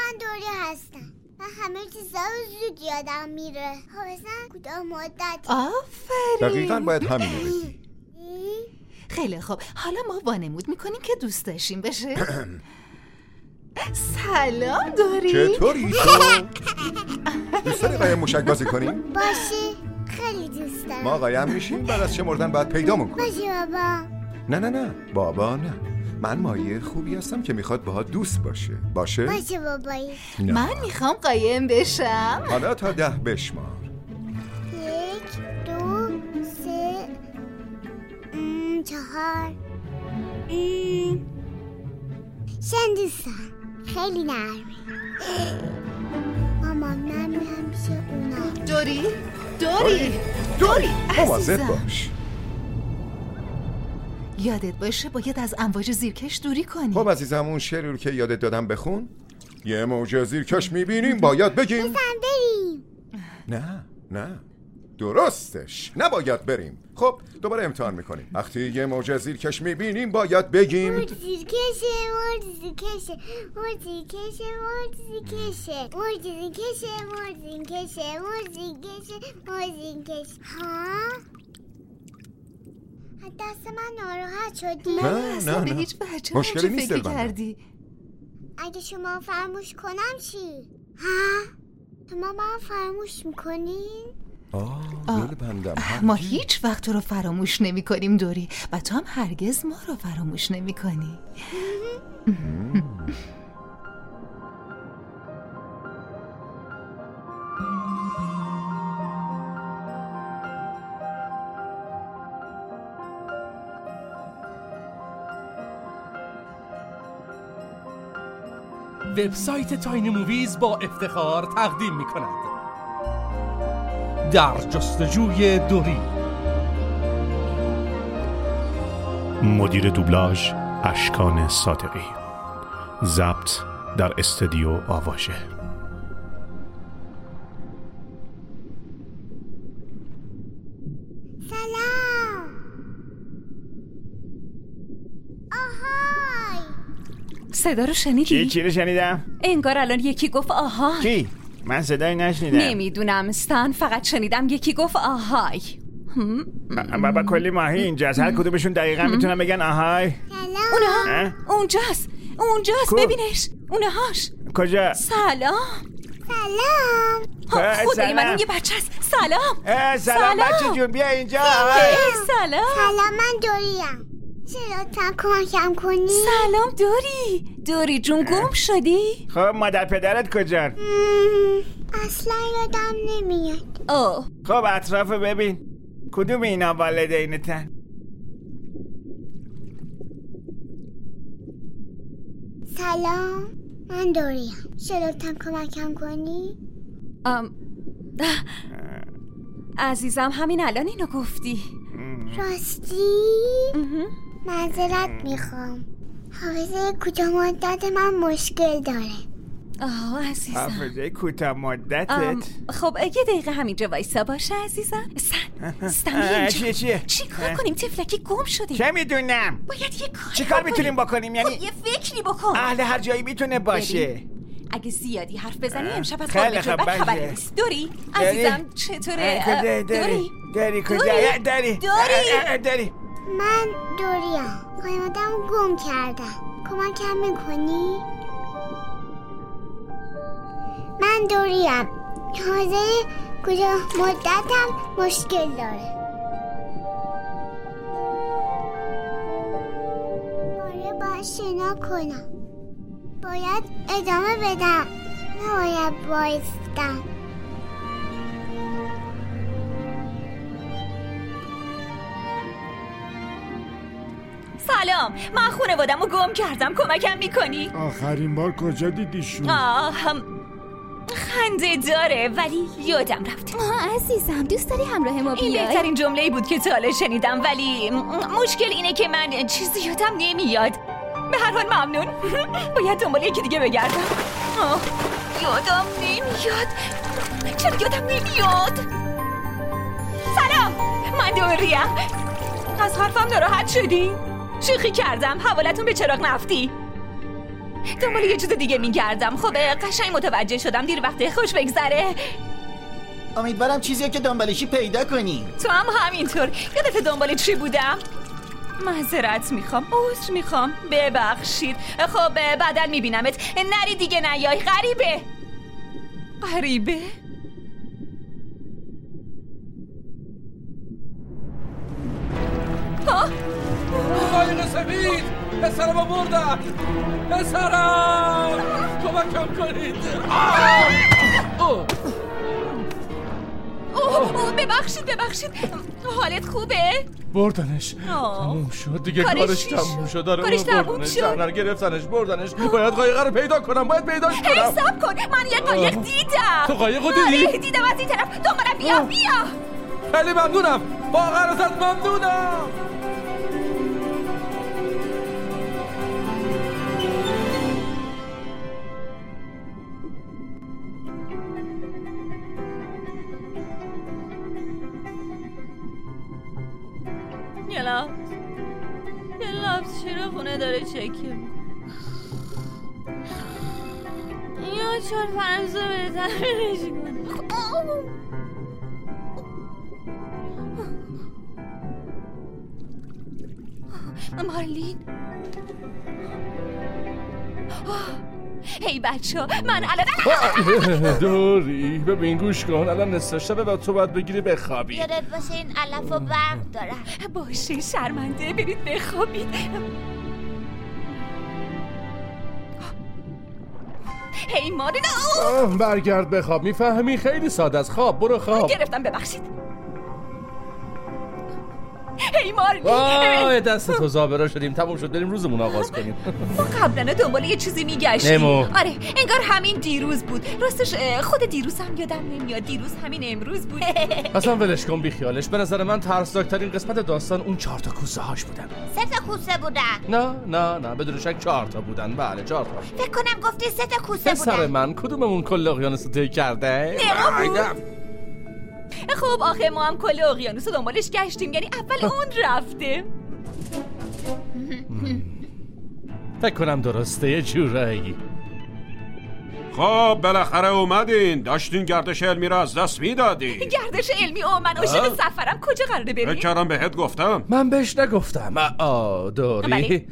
من دوری هستم. من همه چیزا رو زود یادم میره. خب اصلا کدام مدت. آفرین. دقیقا باید همین رو بگی. خیلی خوب. حالا ما وانمود می‌کنیم که دوست داشتیم بشه؟ سلام داری چطوری؟ تو؟ دوست داری قایم موشک بازی کنیم؟ باشه. خیلی دوست دارم. ما قایم میشیم. بعد از شمردن باید پیدامون کنیم. باشه بابا. نه نه نه. بابا نه. من مایه خوبی هستم که می‌خواد باها دوست باشه. باشه؟ باشه بابایی. نه. من می‌خوام قایم بشم. حالا تا ده بشمار. یک دو سه چهار. ام، شن دوستم خیلی نرمه. مامان من همیشه اونا. دوری؟ دوری. دوری مواظب عزیزم. باش. یادت باشه باید از امواج زیرکش دوری کنی. خب عزیزم اون شعری رو که یادت دادم بخون. یه موج زیرکش می‌بینیم باید بگیم. بزن بریم نه نه. درستش. نباید بریم. خب دوباره امتحان می‌کنیم. وقتی یه موج زیرکش می‌بینیم باید بگیم. مرد زیرکشه مرد زیرکشه. مرد زیرکشه مرد زیرکشه. مرد زیرکشه مرد زیرکشه مرد زیرکشه مرد زیرکشه. ها؟ دست من ناراحت شدی؟ نه، نه نه، به. هیچ وجه مشکلی نیست فکر. کردی. اگه شما فراموش کنم چی؟ ها؟ شما من فراموش می‌کنین؟ آه دل بندم ما هیچ وقت تو رو فراموش نمی کنیم دوری. و تو هم هرگز ما رو فراموش نمی کنی وبسایت Tiny Moviez با افتخار تقدیم می کند در جستجوی دوری. مدیر دوبلاژ اشکان صادقی. ضبط در استودیو آواژه صدا رو چی شنیدی؟ چی رو شنیدم؟ انگار الان یکی گفت آهای. کی؟ من صدایی نشنیدم. نمی‌دونم استان فقط شنیدم یکی گفت آهای. بابا کلی ماهی اینجاست هر کدومشون دقیقا می‌تونم بگن آهای. سلام. اونها؟ اونجاست اونجاست؟ ببینش. اونهاش. کجا؟ سلام. سلام. اه، خدای من یه بچه است. سلام. سلام بچه جون بیا اینجا سلام. سلام. من دوریم چرا تا کمکم کنی؟ سلام دوری دوری جون گم شدی؟ خب مادر پدرت کجا؟ مم، اصلا یادم نمیاد اوه خب اطراف ببین کدوم اینا والدینتن؟ سلام من دوریم چرا تا کمکم کنی؟ ام،. عزیزم همین الان اینو گفتی راستی؟ معذرت می‌خوام. حافظه کوتاه مدت من مشکل داره. آه عزیزم. حافظه کوتاه مدتت. خب یه دقیقه همینجا وایسا باشه عزیزم. اه، اینجا. چیه چیه؟ چی کار. کنیم؟ تفلکی گم شده چه می‌دونم؟ باید یه کاری چی کار. می‌تونیم بکنیم؟ یعنی خب یه فکری بکن. اهل هر جایی می‌تونه باشه. اگه زیادی حرف بزنی امشب از خیلی خواب خب، بعد خبری. نیست. دوری؟ داری؟ عزیزم چطوره؟ دوری؟ دوری؟ اه، داری دوری؟ من دوریم قیمتم گم کردم. کمکم می‌کنی؟ من دوریم. حاضر کجا مدتم مشکل داره. آره باید شنا کنم. باید ادامه بدم. نباید بایستم سلام. من خانوادم رو گم کردم. کمکم می‌کنی؟ آخرین بار کجا دیدیشون؟ آه هم خنده داره ولی یادم رفته آه عزیزم دوست داری همراه ما این بیای؟ بهترین جمله بود که تا حالا شنیدم ولی مشکل اینه که من چیزی یادم نمیاد. به هر حال ممنون. باید دنبال یکی دیگه بگردم. آه، یادم نمیاد. چرا یادم نمیاد؟ سلام من دوریم از حرفم ناراحت شدی؟ شوخی کردم. حوالتون به چراغ نفتی. دنبال یه چیز دیگه میگردم. خب قشنگ متوجه شدم. دیر وقته خوش بگذره. امیدوارم چیزی که دنبالشی پیدا کنی. تو هم همینطور. یادت دنبال چی بودم؟ معذرت می‌خوام. عذر می‌خوام. ببخشید. خب بعدا میبینمت. نری دیگه نیای. غریبه. غریبه؟ ها سفید پسرم بردم پسرم. کمکم کنید! اوه. ببخشید ببخشید. حالت خوبه؟ بردنش. تموم شد. دیگه کارش تموم شد؟ داره کارش تموم شد؟ گرفتنش بردنش. باید قایقه رو پیدا کنم باید پیداش کنم. سب کن. من یه قایق. دیدم. تو قایق رو دیدی؟ آره دیدم از این طرف. دنبالم بیا بیا. خیلی ممنونم. واقعا ازت ممنونم. مارلین. هی بچه من الان دوری ببین گوش کن الان نصف شبه و تو باید بگیری بخوابی. یادت باشه این علف و برق دارن باشه شرمنده برید بخوابید. هی مارلین برگرد بخواب. می‌فهمی؟ خیلی ساده است. خواب برو خواب. گرفتم ببخشید. هی وای دست تو زابرا شدیم. تموم شد بریم روزمون آغاز کنیم. ما قبلا دنبال یه چیزی میگشتیم. نمو. آره انگار همین دیروز بود. راستش اه، خود دیروز هم یادم نمیاد. دیروز همین امروز بود. اصلا ولش کن بی خیالش به نظر من ترسناکترین قسمت داستان اون چهار تا کوسه هاش بودن. سه تا کوسه بودن. نه نه نه بدون شک چهار تا بودن. بله چهار تا. فکر کنم گفتی سه تا کوسه بودن. من کدوممون کل اقیانوس کرده؟ نمو. خب آخه ما هم کل اقیانوس رو دنبالش گشتیم یعنی اول اون رفته فکر کنم درسته یه جورایی. خب بالاخره اومدین. داشتین گردش علمی را از دست می‌دادین. گردش علمی؟ او من عاشق. سفرم. کجا قراره فکر بریم کردم بهت گفتم. من بهش نگفتم. آ دوری بله.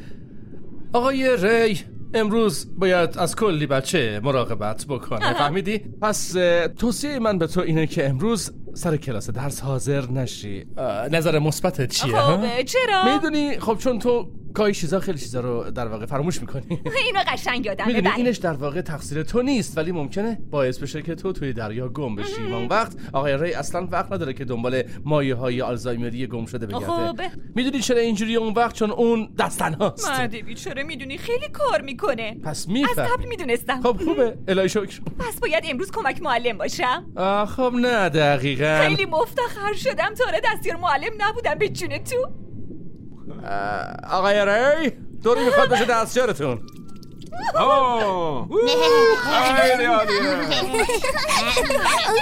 آقای ری امروز باید از کلی بچه مراقبت بکنه. فهمیدی؟ پس توصیه من به تو اینه که امروز سر کلاس درس حاضر نشی نظر مثبتت چیه؟ خب چرا می‌دونی خب چون تو گاهی چیزا خیلی چیزا رو در واقع فراموش می‌کنی. اینو قشنگ یادمه می‌دونی؟ بله. اینش در واقع تقصیر تو نیست ولی ممکنه باعث بشه که تو توی دریا گم بشی. و اون وقت آقای ری اصلا وقت نداره که دنبال مایه های آلزایمری گم شده بگرده. خب. می‌دونی چرا اینجوری اون وقت؟ چون اون دست تنهاست مرد بیچاره می‌دونی؟ خیلی کار می‌کنه. پس از میفهم قبل می‌دونستم. خب خوبه. الهی شکر. پس باید امروز کمک معلم باشم. خب نه دقیقا. خیلی مفتخر شدم. تا حالا دستیار معلم نبودم. به جون تو. آقای ری دوری می‌خواد بشه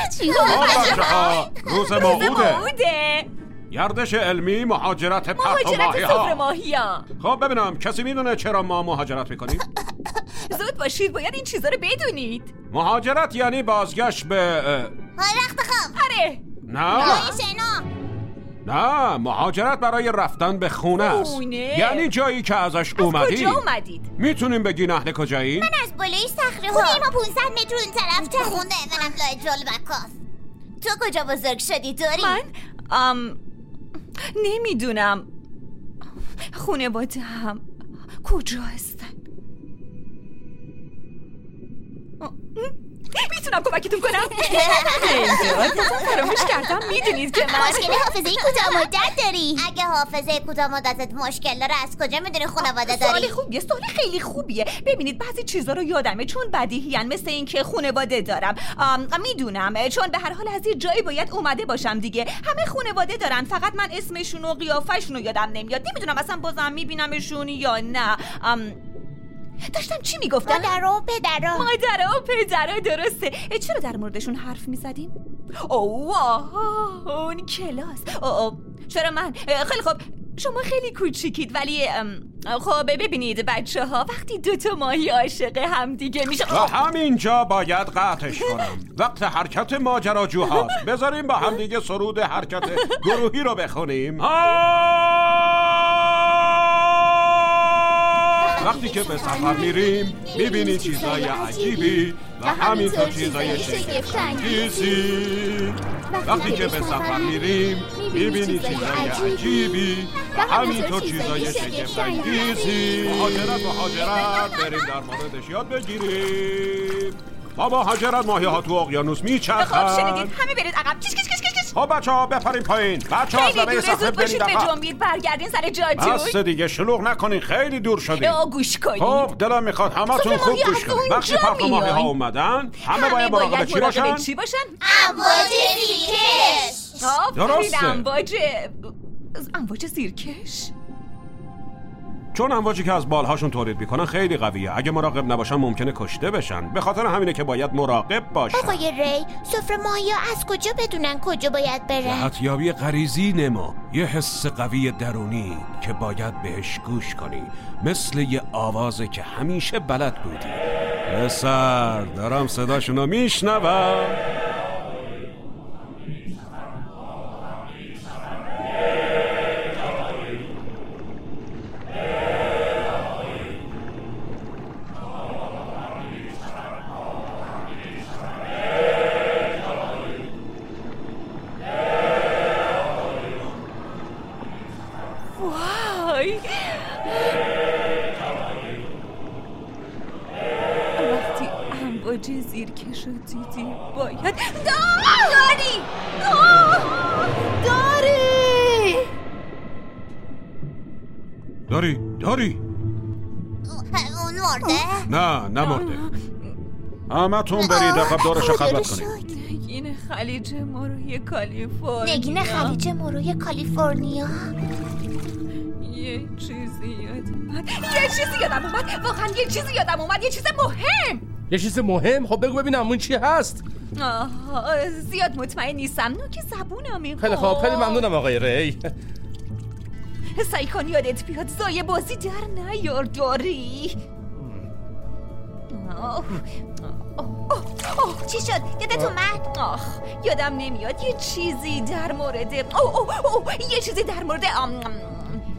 بچه‌ها، روز موعوده گردش علمی مهاجرت پرت و ماهی ها خب ببینم کسی می‌دونه چرا ما مهاجرت می‌کنیم؟ زود باشید باید این چیزا رو بدونید. مهاجرت یعنی بازگشت به رخت خواب آره. نه. نه مهاجرت برای رفتن به خونه است. خونه؟ یعنی جایی که ازش از اومدی کجا اومدید؟ می‌تونیم بگین اهل کجایی؟ من از بالای صخره ها. خونه ما 500 متر اون طرف چه خونه. منم لای جل بکاس تو کجا بزرگ شدی؟ دوری؟ من؟ ام نمی‌دونم. خونه با هم. کجا هستن؟ می‌تونم کمکتون کنم؟ نمی‌دونم فراموش کردم. می‌دونید که من مشکل حافظه کوتاه مدت داری؟ اگه حافظه کوتاه مدتت مشکل داره. از کجا می‌دونی خانواده سوال داری؟ خوبیه سوال خیلی خوبیه. ببینید بعضی چیزا رو یادمه. چون بدیهیان مثل اینکه خانواده دارم. می‌دونم. چون به هر حال از یه جایی باید اومده باشم دیگه. همه خانواده دارن. فقط من اسمشون و قیافشون رو یادم نمیاد. نمی‌دونم اصلا بازم میبینمشون یا نه. داشتم چی می‌گفتم؟ مادر و پدر و. مادر و پدر درسته. چرا در موردشون حرف می‌زدیم؟ اوه اون کلاس. اوه،. چرا من؟ خیلی خوب. شما خیلی کوچیکید ولی خب ببینید بچه ها وقتی دو تا ماهی عاشق همدیگه میشه و همینجا باید قطعش کنم. وقت حرکت ماجراجوهاست. بذاریم با همدیگه سرود حرکت گروهی رو بخونیم. وقتی که به سفر میریم می‌بینی چیزای عجیبی و همینطور چیزای شگفت‌انگیزی. وقتی که به سفر میریم می‌بینی چیزای عجیبی و همینطور چیزای شگفت‌انگیزی. مهاجرت مهاجرت. بریم در موردش یاد بگیریم. با مهاجرت ماهی ها تو اقیانوس خب میچرخند شنیدید همه برید عقب. کش کش کش کش کش خب بچه ها بپرین پایین. بچه ها خیلی دوره صفحه برید عقب جنبید. برگردین سر جاتون بس دیگه شلوغ نکنین. خیلی دور شدیم او گوش کنید خب دلم می‌خواد همتون صبح خوب گوش اونجا وقتی پرت ماهی ها. اومدن همه باید مراقب چی باشن؟ چی باشن؟ امواج زیرکش. آفرین درسته. امواج امواج زیرکش. چون امواجی که از بالهاشون تولید می‌کنن خیلی قویه. اگه مراقب نباشن ممکنه کشته بشن. به خاطر همینه که باید مراقب باشن. آقای ری سفره ماهی از کجا بدونن کجا باید برن؟ جهتیابی غریزی نما. یه حس قوی درونی که باید بهش گوش کنی. مثل یه آوازه که همیشه بلد بودی. پسر دارم صداشونو میشنوم. همتون برید عقب دورش خدا رو خدمت کنید. نگین خلیج مروی کالیفرنیا. نگین خلیج مروی کالیفرنیا. یه چیزی یادم اومد. یه چیزی یادم اومد. واقعا یه چیزی یادم اومد. یه چیز مهم. یه چیز مهم؟ خب بگو ببینم اون چی هست؟ آه زیاد مطمئن نیستم. نوک زبونم می‌خواد خیلی خوب خیلی ممنونم آقای ری. سعی کن یادت بیاد زای بازی در نیار داری. آه. آه. چی شد؟ یادت اومد؟ آخ یادم نمیاد یه چیزی در مورد اوه اوه اوه یه چیزی در مورد آم،.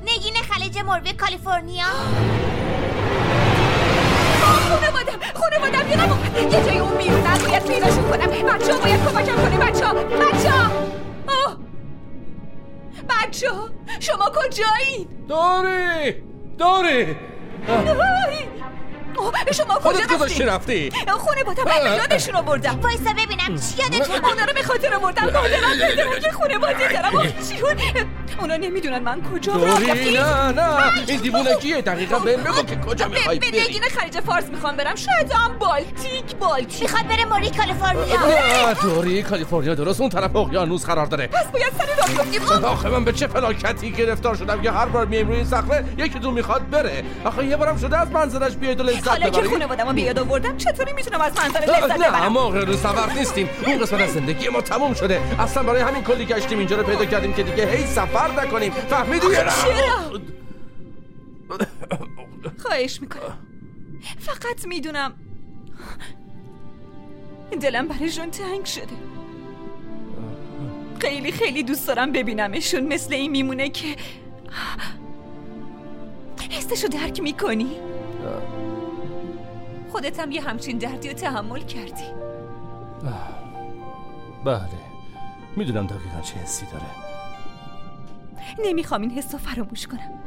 نگین خلیج مروی کالیفرنیا. آه، خانوادم خانوادم یادم اومد. یه جای اون میرونن باید پیداشون کنم. بچه ها باید کمکم کنه. بچه ها بچه ها. بچه ها شما کجایین؟ داری. داری. شما کجا خودت گذاشتی رفتی؟ خونه بادم من یادشون آوردم وایسا ببینم چی یادت اونا رو به خاطر آوردم که خونه بادی دارم اونا نمی‌دونن من کجا داری؟ نه نه. این دیوونگیه دقیقا بهم بگو که کجا می‌خوای به بری نگین خلیج فارس می‌خوام برم. شاید هم بالتیک بالتیک. می‌خواد بره موری کالیفرنیا. نه دوری کالیفرنیا درست اون طرف اقیانوس قرار داره. پس باید سر راه بیفتیم. آخه من به چه فلاکتی گرفتار شدم که هر بار میایم روی این صخره یکی تو می‌خواد بره. آخه یه بارم شده از منظرش بیاید و لذت حالا که بادم بیاد آوردم چطوری می‌تونم از منظر لذت نه ببرم؟ ما رو سفر نیستیم. اون قسمت از زندگی ما تموم شده. اصلا برای همین کلی گشتیم اینجا رو پیدا کردیم که دیگه هی سفر نکنیم. فهمیدی؟ یا نه؟ چرا؟ خواهش می‌کنم. فقط می‌دونم. دلم براشون تنگ شده. خیلی خیلی دوست دارم ببینمشون. مثل این میمونه که حسشو درک می‌کنی. خودت هم یه همچین دردی رو تحمل کردی. بله. می‌دونم دقیقا چه حسی داره. نمی‌خوام این حس رو فراموش کنم.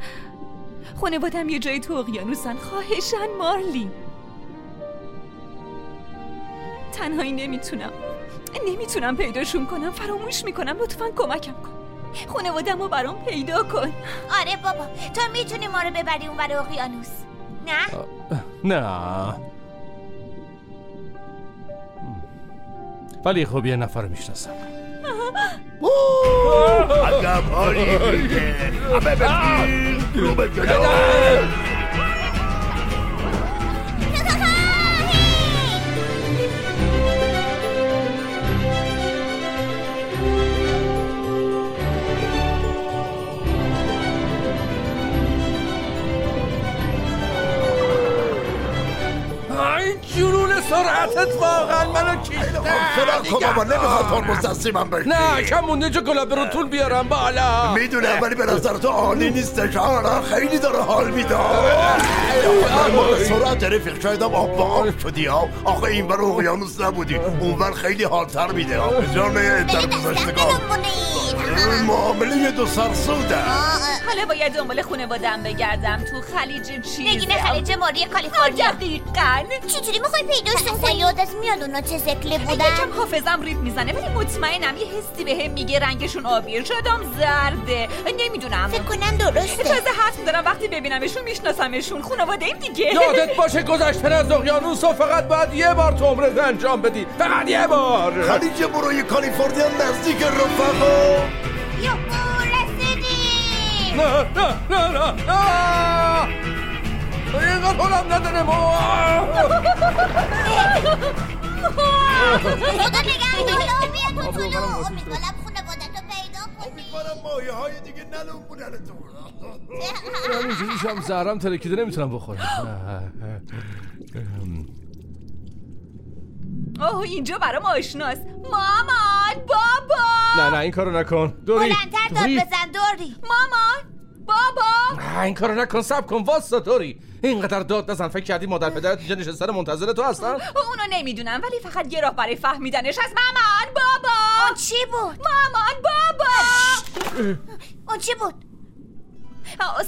خانوادم یه جای تو اقیانوسن. خواهشن مارلی تنهایی نمی‌تونم. نمی‌تونم پیداشون کنم. فراموش می‌کنم. لطفا کمکم کن. خانوادم رو برام پیدا کن. آره بابا. تو می‌تونی ما رو ببری اون ور اقیانوس. نه؟ نه. ولی خب یه نفر رو می‌شناسم. عقب هاری همه بگیر رو به صورتت واقعا منو کشته. فدا کن بابا نمی‌خواد ترمز دستی من بشی نه کم مونده جو گلابه رو طول بیارم بالا. می‌دونم ولی به نظر تو عالی نیستش. آره خیلی داره حال میده. سرعت رفیق شاید هم آب با آب شدی ها آخه این بر اقیانوس نبودی. اونور خیلی حالتر میده. ها به جان در گذشتگان معامله یه دو سرسوده حالا باید دنبال خانوادم بگردم تو خلیج چیز نگین خلیج ماری کالیفرنیا. دقیقا. چجوری می‌خوای پیداش کنی؟ یادت میاد اونا چه شکلی بودن؟ یکم حافظم ریپ می‌زنه ولی مطمئنم یه حسی به هم میگه رنگشون آبیه. شدم زرده. نمی‌دونم. فکر کنم درسته. تازه حرف میدارم وقتی ببینمشون میشناسمشون. خانواده ایم دیگه. یادت باشه گذشتن از اقیانوس و فقط باید یه بار تو عمرت انجام بدی. فقط یه بار. خلیج بروی کالیفرنیا نزدیک رفقا. نه نه نه نه نه اینقدر حالم نداره ما خدا بیا تو طولو امیدوارم خانوادتو پیدا کنی امیدوارم مایه های دیگه نلومونن تو همینجوری شم زهرم ترکیده نمی‌تونم بخورم اوه اینجا برام آشناست. مامان بابا. نه نه این کارو نکن. دوری. بلندتر داد دوری. بزن دوری. مامان بابا. نه، این کارو نکن سب کن واسه دوری. اینقدر داد نزن فکر کردی مادر پدرت اینجا نشسته سر منتظر تو هستن؟ اونو نمی‌دونم ولی فقط یه راه برای فهمیدنش از مامان بابا. اون چی بود؟ مامان بابا. اون چی بود؟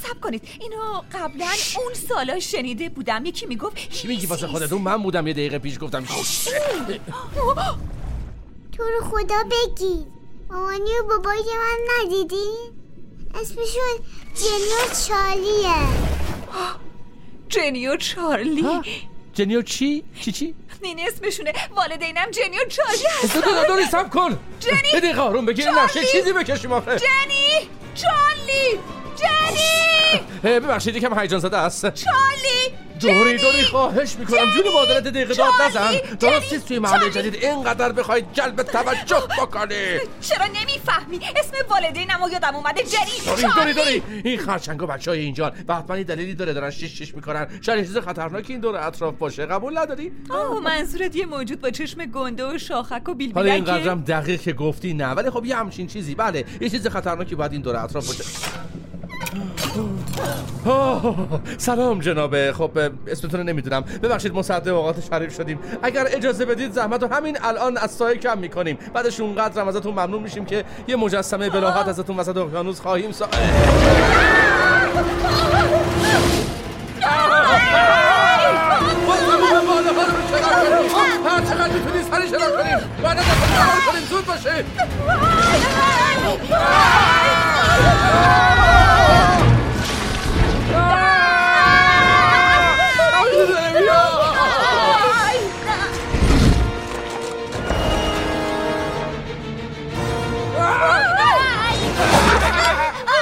سب کنید. اینو قبلا اون سالا شنیده بودم. یکی می‌گفت چی میگی واسه خودت؟ اون من بودم یه دقیقه پیش گفتم. تو رو خدا بگید مامانی و بابایی من ندیدی؟ اسمشون جنی و چالیه. جنی و چارلی. جنیو چی؟ چی چی؟ این اسمشونه. والدینم جنی و چارلی هستن. دو سب کن. جنی دقیقه آروم بگیر! نشه چیزی بکشیم آخه. جنی چارلی. جنی ببخشید یکم هیجان زده است. چارلی دوری دوری خواهش می‌کنم. جون مادرت دقیقه داد نزن. چارلی! درست جنی! نیست توی محله! جدید. اینقدر بخوای جلب توجه بکنی. چرا نمی‌فهمی؟ اسم والدینم و یادم اومده. جنی دوری دوری دوری. این خرچنگ و بچه های اینجان و حتما یه دلیلی داره دارن شش شش می‌کنن. شاید چیز خطرناکی این دور اطراف باشه. قبول نداری؟ آه منظورت یه موجود با چشم گنده و شاخک و بیل حالا اینقدرم دقیق که گفتی نه. ولی خب یه همچین چیزی. بله یه چیز خطرناکی باید این دور اطراف باشه. سلام جنابه خب اسمتون رو نمی‌دونم. ببخشید مصدق اوقات شریف شدیم. اگر اجازه بدید زحمت رو همین الان از سایه کم می‌کنیم. بعدش اونقدرم ازتون ممنون میشیم که یه مجسمه بلاحت ازتون وسط اقیانوس خواهیم سا هر چقدر می‌تونی سری شنا کنیم بعد از کنیم زود باشه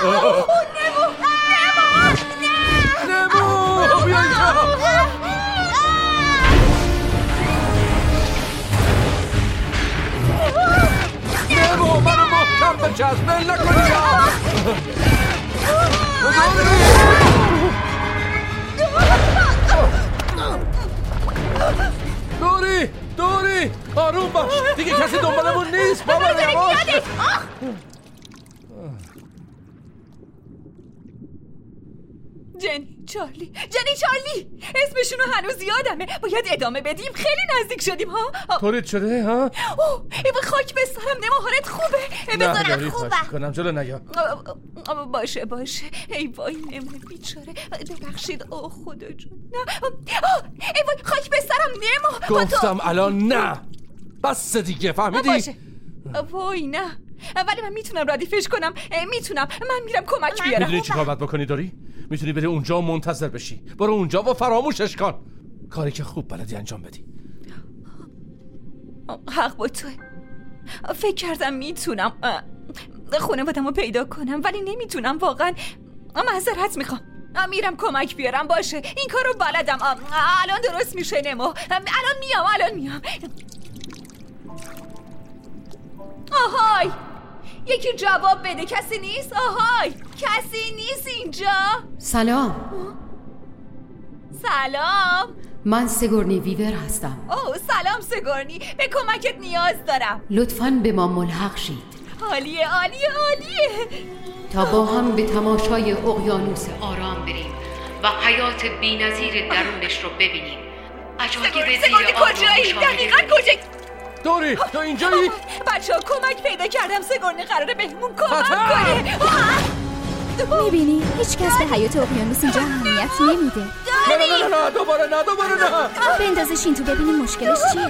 نمو بیا اینجا نمو منو محکم بچسب بل نکنی دوری دوری آروم باش دیگه کسی دنبالمون نیست بابا یواش جنی چارلی جنی چارلی! اسمشونو هنوز یادمه. باید ادامه بدیم. خیلی نزدیک شدیم ها؟ آه، طوریت شده ها؟ اوه ای خاک به سرم نمو حالت خوبه بذارم. داری خوبه. کنم جلو نیا. باشه باشه. ای وای نمو بیچاره. ببخشید. اوه خدا جون. نه. ای وای خاک به سرم تو. گفتم الان نه. بس دیگه فهمیدی؟ باشه. وای نه. ولی من می‌تونم ردیفش کنم. می‌تونم. من میرم کمک بیارم. می‌دونی چی کار باید بکنی داری؟ می‌تونی بری اونجا و منتظر بشی. برو اونجا و فراموشش کن. کاری که خوب بلدی انجام بدی. حق با توه. فکر کردم می‌تونم. خانوادم رو پیدا کنم ولی نمی‌تونم واقعا. معذرت می‌خوام. میرم کمک بیارم باشه. این کار رو بلدم الان درست میشه نمو. الان میام الان میام. آهای! یکی جواب بده. کسی نیست؟ آهای! کسی نیست اینجا. سلام. سلام. من سگورنی ویور هستم. اوه سلام سگورنی. به کمکت نیاز دارم. لطفا به ما ملحق شید. عالیه عالیه عالیه. تا با هم به تماشای اقیانوس آرام بریم و حیات بینظیر درونش رو ببینیم. عجایب زیر سگورنی رو کجایی؟ دقیقا. کجایی؟ دوری تو اینجایی؟ بچه ها کمک پیدا کردم. سگورنی قراره بهمون کمک! کنه! می‌بینی؟ هیچ کس به حیات اقیانوس اینجا اهمیت نمیده. نه نه نه نه دوباره نه دوباره نه. بندازش این تو ببینیم مشکلش چیه.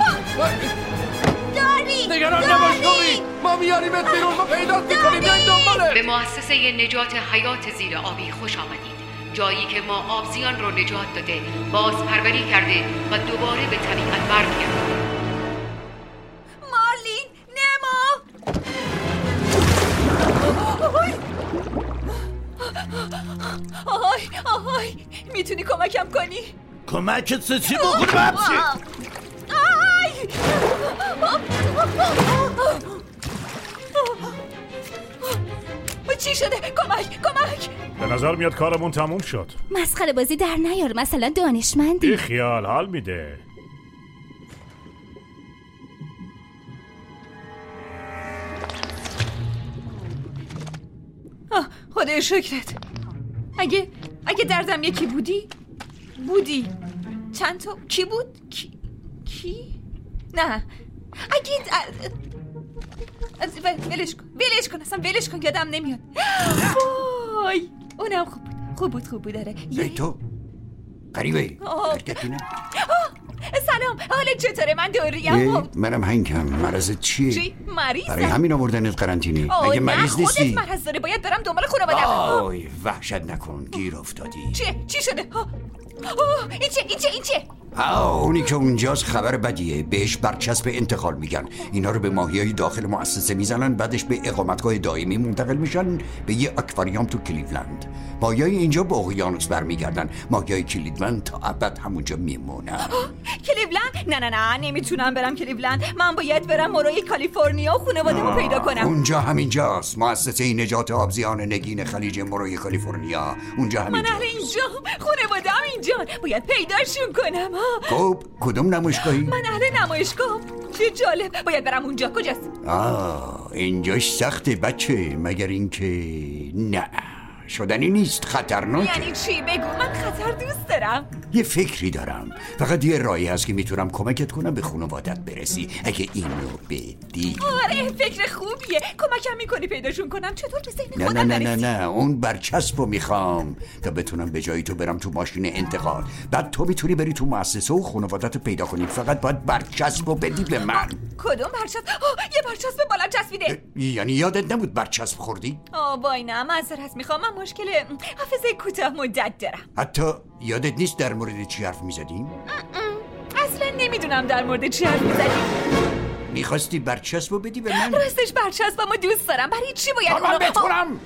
داری؟ نگران نباش دوری ما میاریمت بیرون ما پیدات می‌کنیم بیاین دنباله. به مؤسسه نجات حیات زیر آبی خوش آمدید. جایی که ما آبزیان رو نجات داده بازپروری کرده و دوباره به طبیعت برمیگردیم. آهای آهای می‌تونی کمکم کنی؟ کمکت چه چی آی! چی شده؟ کمک کمک! به نظر میاد کارمون تموم شد. مسخره بازی در نیار. مثلا دانشمندی. بی خیال حال میده. خدای شکرت. اگه اگه دردم یکی بودی بودی. چند تا؟ کی بود؟ کی کی؟ نه. اگه د- از- و- ولش کن ولش کن اصلا ولش کن یادم نمیاد. وای! اونم خوب بود خوب بود خوب بود داره تو قریبه سلام حالت چطوره؟ من دوریم منم هنگم مرضت چیه؟ چی؟ مریض؟ برای همین آوردنت قرنطینه. مگه نه مریض خودت نیستی؟ مرض داره. باید برم دنبال خانوادم. آی وحشت نکن. گیر افتادی. چیه؟ چی شده؟ آه، آه، این چه این چه این چه اونی که اونجاست خبر بدیه. بهش برچسب انتقال میگن. اینا رو به ماهی های داخل مؤسسه می‌زنن بعدش به اقامتگاه دائمی منتقل میشن به یه اکواریوم تو کلیولند ماهی اینجا به اقیانوس برمیگردن. ماهی های کلیولند تا ابد همونجا میمونن. کلیولند نه نه نه نمی‌تونم برم کلیولند من باید برم مورای کالیفرنیا و خانواده‌مو پیدا کنم. اونجا همینجاست. مؤسسه نجات آبزیان نگین خلیج مروی کالیفرنیا. اونجا من همینجا اهل اینجا خانواده‌ام اینجا. باید پیداشون کنم. خب کدوم نمایشگاهی؟ من اهل نمایشگاه. چه جالب. باید برم اونجا. کجاست؟ آه اینجاش سخته بچه مگر اینکه نه. شدنی نیست خطرناکه. یعنی چی؟ بگو من خطر دوست دارم. یه فکری دارم. فقط یه راهی هست که می‌تونم کمکت کنم به خانوادت برسی. اگه اینو بدی. آره فکر خوبیه. کمکم می‌کنی پیداشون کنم. چطور ذهن نه نه نه نه؟ نه. اون برچسب رو می‌خوام تا بتونم به جایی تو برم تو ماشین انتقال. بعد تو می‌تونی بری تو مؤسسه و خانوادت رو پیدا کنی. فقط باید برچسب رو بدی به من. کدوم برچسب؟ یه برچسب بالا چسبیده. یعنی یادت نبود برچسب خوردی؟ آه وای نه معذرت می‌خوام. من مشکل حافظه کوتاه مدت دارم. حتی یادت نیست در مورد چی حرف می‌زدیم؟ اصلا نمی‌دونم در مورد چی حرف می‌زنی می‌خواستی برچسب رو بدی به من؟ راستش برچسبمو دوست دارم. برای چی باید اونو- بتونم!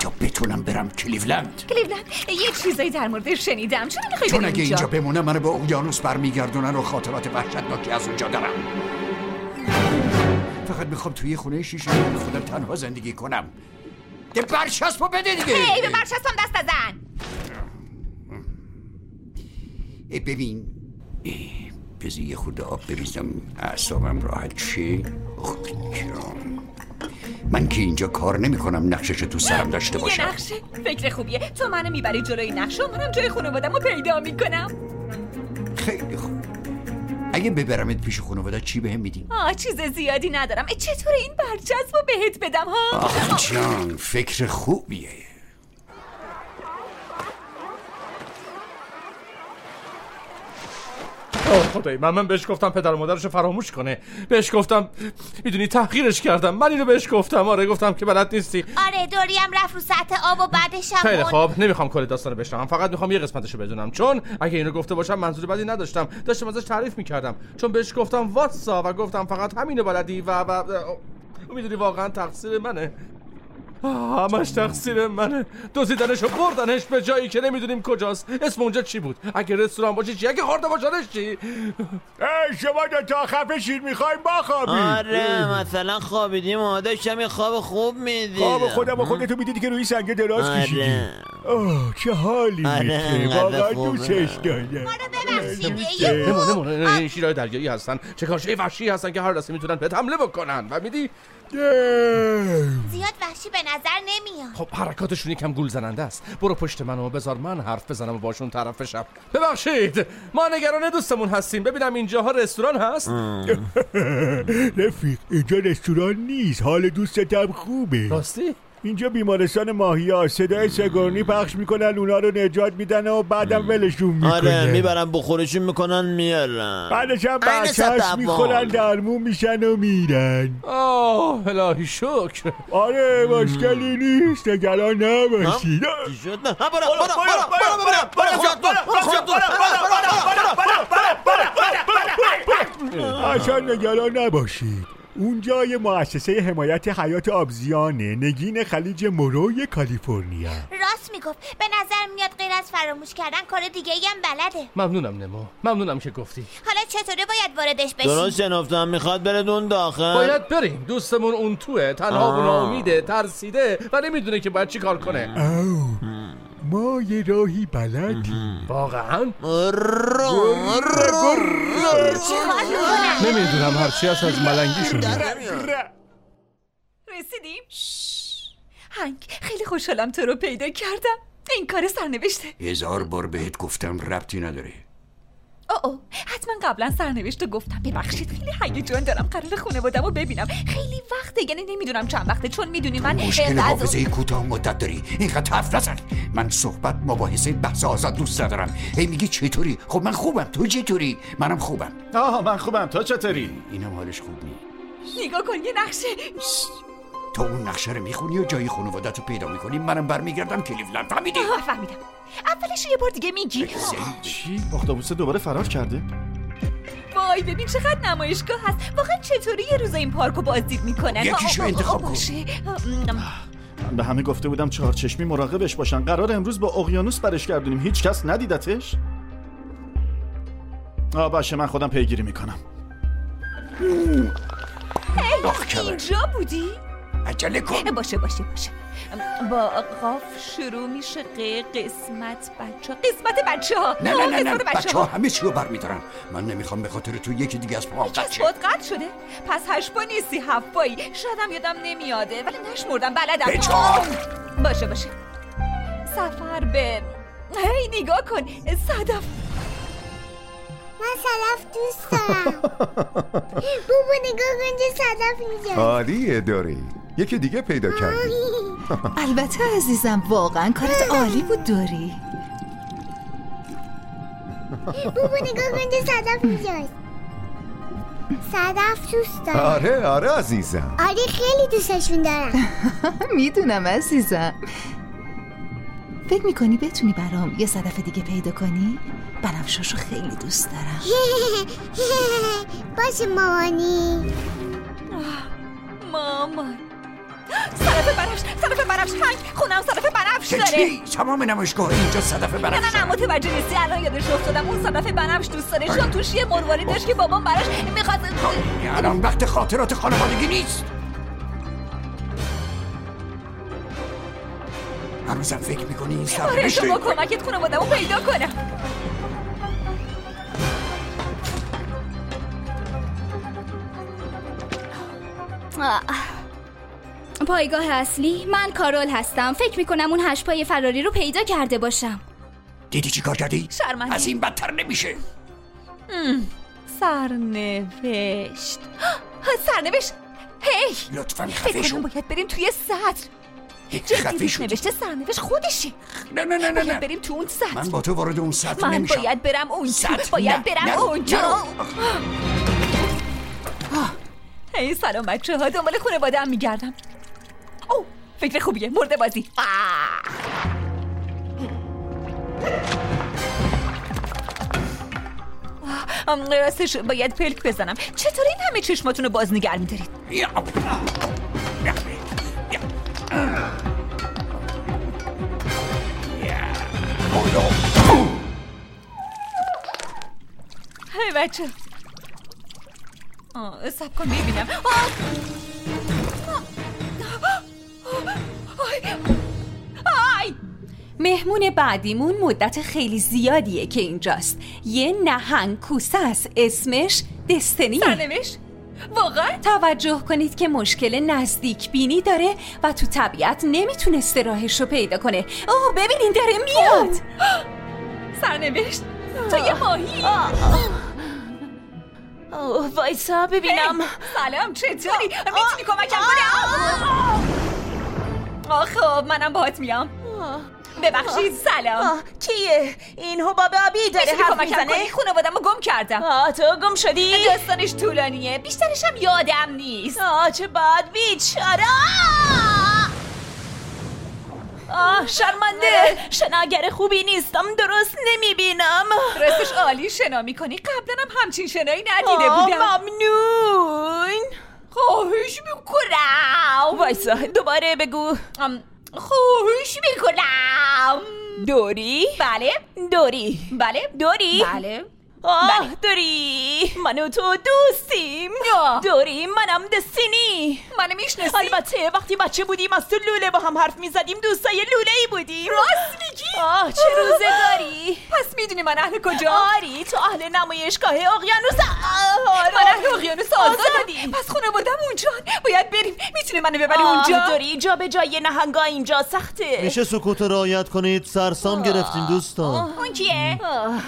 تا بتونم برم کلیولند. کلیولند؟ یه چیزایی در مورد شنیدم. چرا می‌خوای چون اگه اینجا؟ بمونم منو به اقیانوس برمیگردونن و خاطرات وحشتناکی از اونجا دارم. فقط می‌خوام توی خونه شیشه خودم تنها زندگی کنم. ده برچسب رو بده دیگه ای به برچسبم دست نزن ای ببین ای، بذار یه خود آب بریزم اعصابم راحت شه جان من که اینجا کار نمی‌کنم نقشش تو سرم داشته یه باشم نقشه فکر خوبیه تو منو می‌بری جلوی نقشه و منم جای خانوادم رو پیدا می‌کنم خیلی خوب اگه ببرمت پیش خانواده چی بهم میدی؟ آه چیز زیادی ندارم. چطور این برچسب رو بهت بدم ها؟ آخ جان فکر خوبیه. خدای من من بهش گفتم پدر و مادرشو فراموش کنه. بهش گفتم می‌دونی تحقیرش کردم. من اینو بهش گفتم. آره گفتم که بلد نیستی. آره دوریم رفت رو سطح آب و بعدش هم خیلی. خوب نمی‌خوام کل داستانو بشنوم. فقط می‌خوام یه قسمتشو بدونم. چون اگه اینو گفته باشم منظور بدی نداشتم. داشتم ازش تعریف می‌کردم. چون بهش گفتم واتسا و گفتم فقط همینو بلدی و و و- می‌دونی واقعا تقصیر منه. همش تقصیر منه. دزدیدنش و بردنش به جایی که نمی‌دونیم کجاست. اسم اونجا چی بود؟ اگه رستوران باشه چی؟ اگه خورده باشنش چی؟ ای شما تا خفه شیر می‌خوایم بخوابیم. آره مثلا خوابیدیم و داشتم یه خواب خوب می‌دیدم. خواب خودم و خودتو می‌دیدی که روی سنگ دراز آره. کشیدی. اوه چه حالی آره، واقعا. دوستش دارم. نمونه نمونه شیرهای دریایی هستن. شکارچی وحشی هستن که هر لحظه می‌تونن بهت حمله بکنن. و میدی زیاد وحشی به نظر نمیاد. خب حرکاتشون یکم گول زننده است. برو پشت منو بذار من حرف بزنم و باشون طرف بشم. ببخشید. ما نگران دوستمون هستیم. ببینم اینجاها رستوران هست؟ رفیق اینجا رستوران نیست. حال دوستتم خوبه. راستی؟ اینجا بیمارستان ماهیا صدای سگرنی پخش می‌کنن اونا رو نجات میدن و بعدم ولشون می‌کنن آره می‌برن بخورشون می‌کنن میارن بعدش هم بچهش می‌خورن درمون میشن و میرن آه الهی شکر آره مشکلی نیست نگران نباشید برا برا برا اونجا یه مؤسسه حمایت حیات آبزیانه نگین خلیج مروی کالیفرنیا. راست می‌گفت. به نظر میاد غیر از فراموش کردن کار دیگه هم بلده. ممنونم نمو. ممنونم که گفتی. حالا چطوره باید واردش بشیم درست شنفتم می‌خواد بره اون داخل. باید بریم. دوستمون اون توه تنها و آه. ناامیده ترسیده و نمی‌دونه که باید چی کار کنه. او ما یه راهی بلدیم واقعا؟ نمی‌دونم هرچی هست از ملنگیشون میاد. رسیدیم؟ هنگ خیلی خوشحالم تو رو پیدا کردم. این کار سرنوشته. هزار بار بهت گفتم ربطی نداره. قبلا سرنوشت رو گفتم. ببخشید خیلی هیجان دارم. قرار خانوادم رو ببینم. خیلی وقته یعنی نمی‌دونم چند وقته چون می‌دونی من مشکل حافظه کوتاه مدت داری. اینقدر حرف نزن. من صحبت مباحثه بحث آزاد دوست ندارم. هی میگی چطوری؟ خب من خوبم. تو چطوری؟ منم خوبم. آه من خوبم. تو چطوری؟ اینم حالش خوب نیست. نگاه کن یه نقشه. تو اون نقشه رو می‌خونی و جای خانوادت رو پیدا می‌کنی. منم برمیگردم کلیولند فهمیدی؟ فهمیدم. اولش یه بار دیگه میگی. چی؟ اختاپوس دوباره فرار کرده؟ وای ببین چقدر نمایشگاه هست. واقعا چطوری یه روز این پارک رو بازدید می‌کنن؟ یکیشو انتخاب کن. به همه گفته بودم چهارچشمی مراقبش باشن. قرار امروز با اقیانوس برش گردونیم. هیچ کس ندیدتش؟ آه باشه من خودم پیگیری می‌کنم. اینجا بودی؟ عجله کن. باشه باشه باشه. با قاف شروع میشه ق قسمت بچه قسمت بچه ها نه نه نه نه قسمت بچه ها همه چی رو برمیدارن من نمی‌خوام به خاطر تو یکی دیگه از پا کس بچه خود قطع شده. پس هشت پا نیستی هفت شاید یادم نمیاده ولی نشمردم بلدم. بچه. باشه باشه. سفر به هی نگاه کن. صدف. من صدف دوست دارم. بابا نگاه کن چه صدف اینجا عالیه دوری یکی دیگه پیدا کردی. البته عزیزم واقعا کارت عالی بود دوری. بابا نگاه کن صدف اینجاست صدف دوست دارم آره آره عزیزم. آره خیلی دوستشون دارم می‌دونم عزیزم. فکر می‌کنی بتونی برام یه صدف دیگه پیدا کنی؟ بنفشاشو خیلی دوست دارم. باشه مامانی مامان. صدف بنفش صدف بنفش هنگ خونم صدف بنفش که داره. چی؟ تمام نمایشگاه اینجا صدف نه بنفش نه نه متوجه نیستی الان یادش افتادم. اون صدف بنفش دوست داره چون توش یه مرواری داشت که بابام براش می‌خواست الان وقت خاطرات خانوادگی نیست. هنوزم فکر می‌کنی این آره سرنوشته شما کمکت کنم آدمو پیدا کنم. پایگاه اصلی من کارول هستم. فکر می‌کنم اون هشت پای فراری رو پیدا کرده باشم. دیدی چی کار کردی؟ شرمنده. از این بدتر نمیشه. سرنوشت. سرنوشت. هی! لطفا فکر خفه کنم شو. باید بریم توی سطر. خفه جدی شو. نوشته سرنوشت خودشه. نه نه نه نه باید نه. بریم تو اون سطر. من با تو وارد اون سطر من نمیشم. باید برم اونجا سطر؟ باید نه، برم نرو، اونجا نرو. هی سلام بچه ها دنبال خانواده هم میگردم. او فکر خوبیه مرده بازی راستش باید پلک بزنم چطور این همه چشماتون رو باز نگر میدارید هی بچه سب کن ببینم مهمون بعدیمون مدت خیلی زیادیه که اینجاست. یه نهنگ کوسه است اسمش دستنیه سرنوشت؟ واقعا؟ توجه کنید که مشکل نزدیک بینی داره و تو طبیعت نمی‌تونسته راهش رو پیدا کنه. اوه ببینین داره میاد. سرنوشت؟ تو یه ماهی؟ اوه وایسا ببینم. سلام چطوری؟ می‌تونی کمکم کنی؟ آه. خب منم باهات میام. ببخشید. سلام. آه، کیه؟ این حباب آبی داره حرف می‌زنه؟ خانوادم رو گم کردم. آه تو گم شدی؟ داستانش طولانیه. بیشترش هم یادم نیست. آه چه بد بیچاره آه. شرمنده. شناگر خوبی نیستم درست نمی‌بینم. راستش عالی شنا می‌کنی. قبلا هم همچین شنایی ندیده آه، بودم. ممنون. خواهش می‌کنم. وایسا دوباره بگو. خواهش می‌کنم. دوری؟ بله. دوری. بله. دوری؟ بله. آه بله. دوری من و تو دوستیم دوری منم دستینی منو می‌شناسی البته وقتی بچه بودیم از تو لوله با هم حرف می‌زدیم دوستای لوله ای بودیم راست میگی آه چه روزگاری پس می‌دونی من اهل کجا آری تو اهل نمایشگاه اقیانوس آره. من اهل اقیانوس آزادی پس خانوادم اونجا باید بریم می‌تونه منو ببری اونجا دوری جا به جای نهنگا اینجا سخته میشه سکوت رعایت کنید سرسام گرفتیم دوستان اون کیه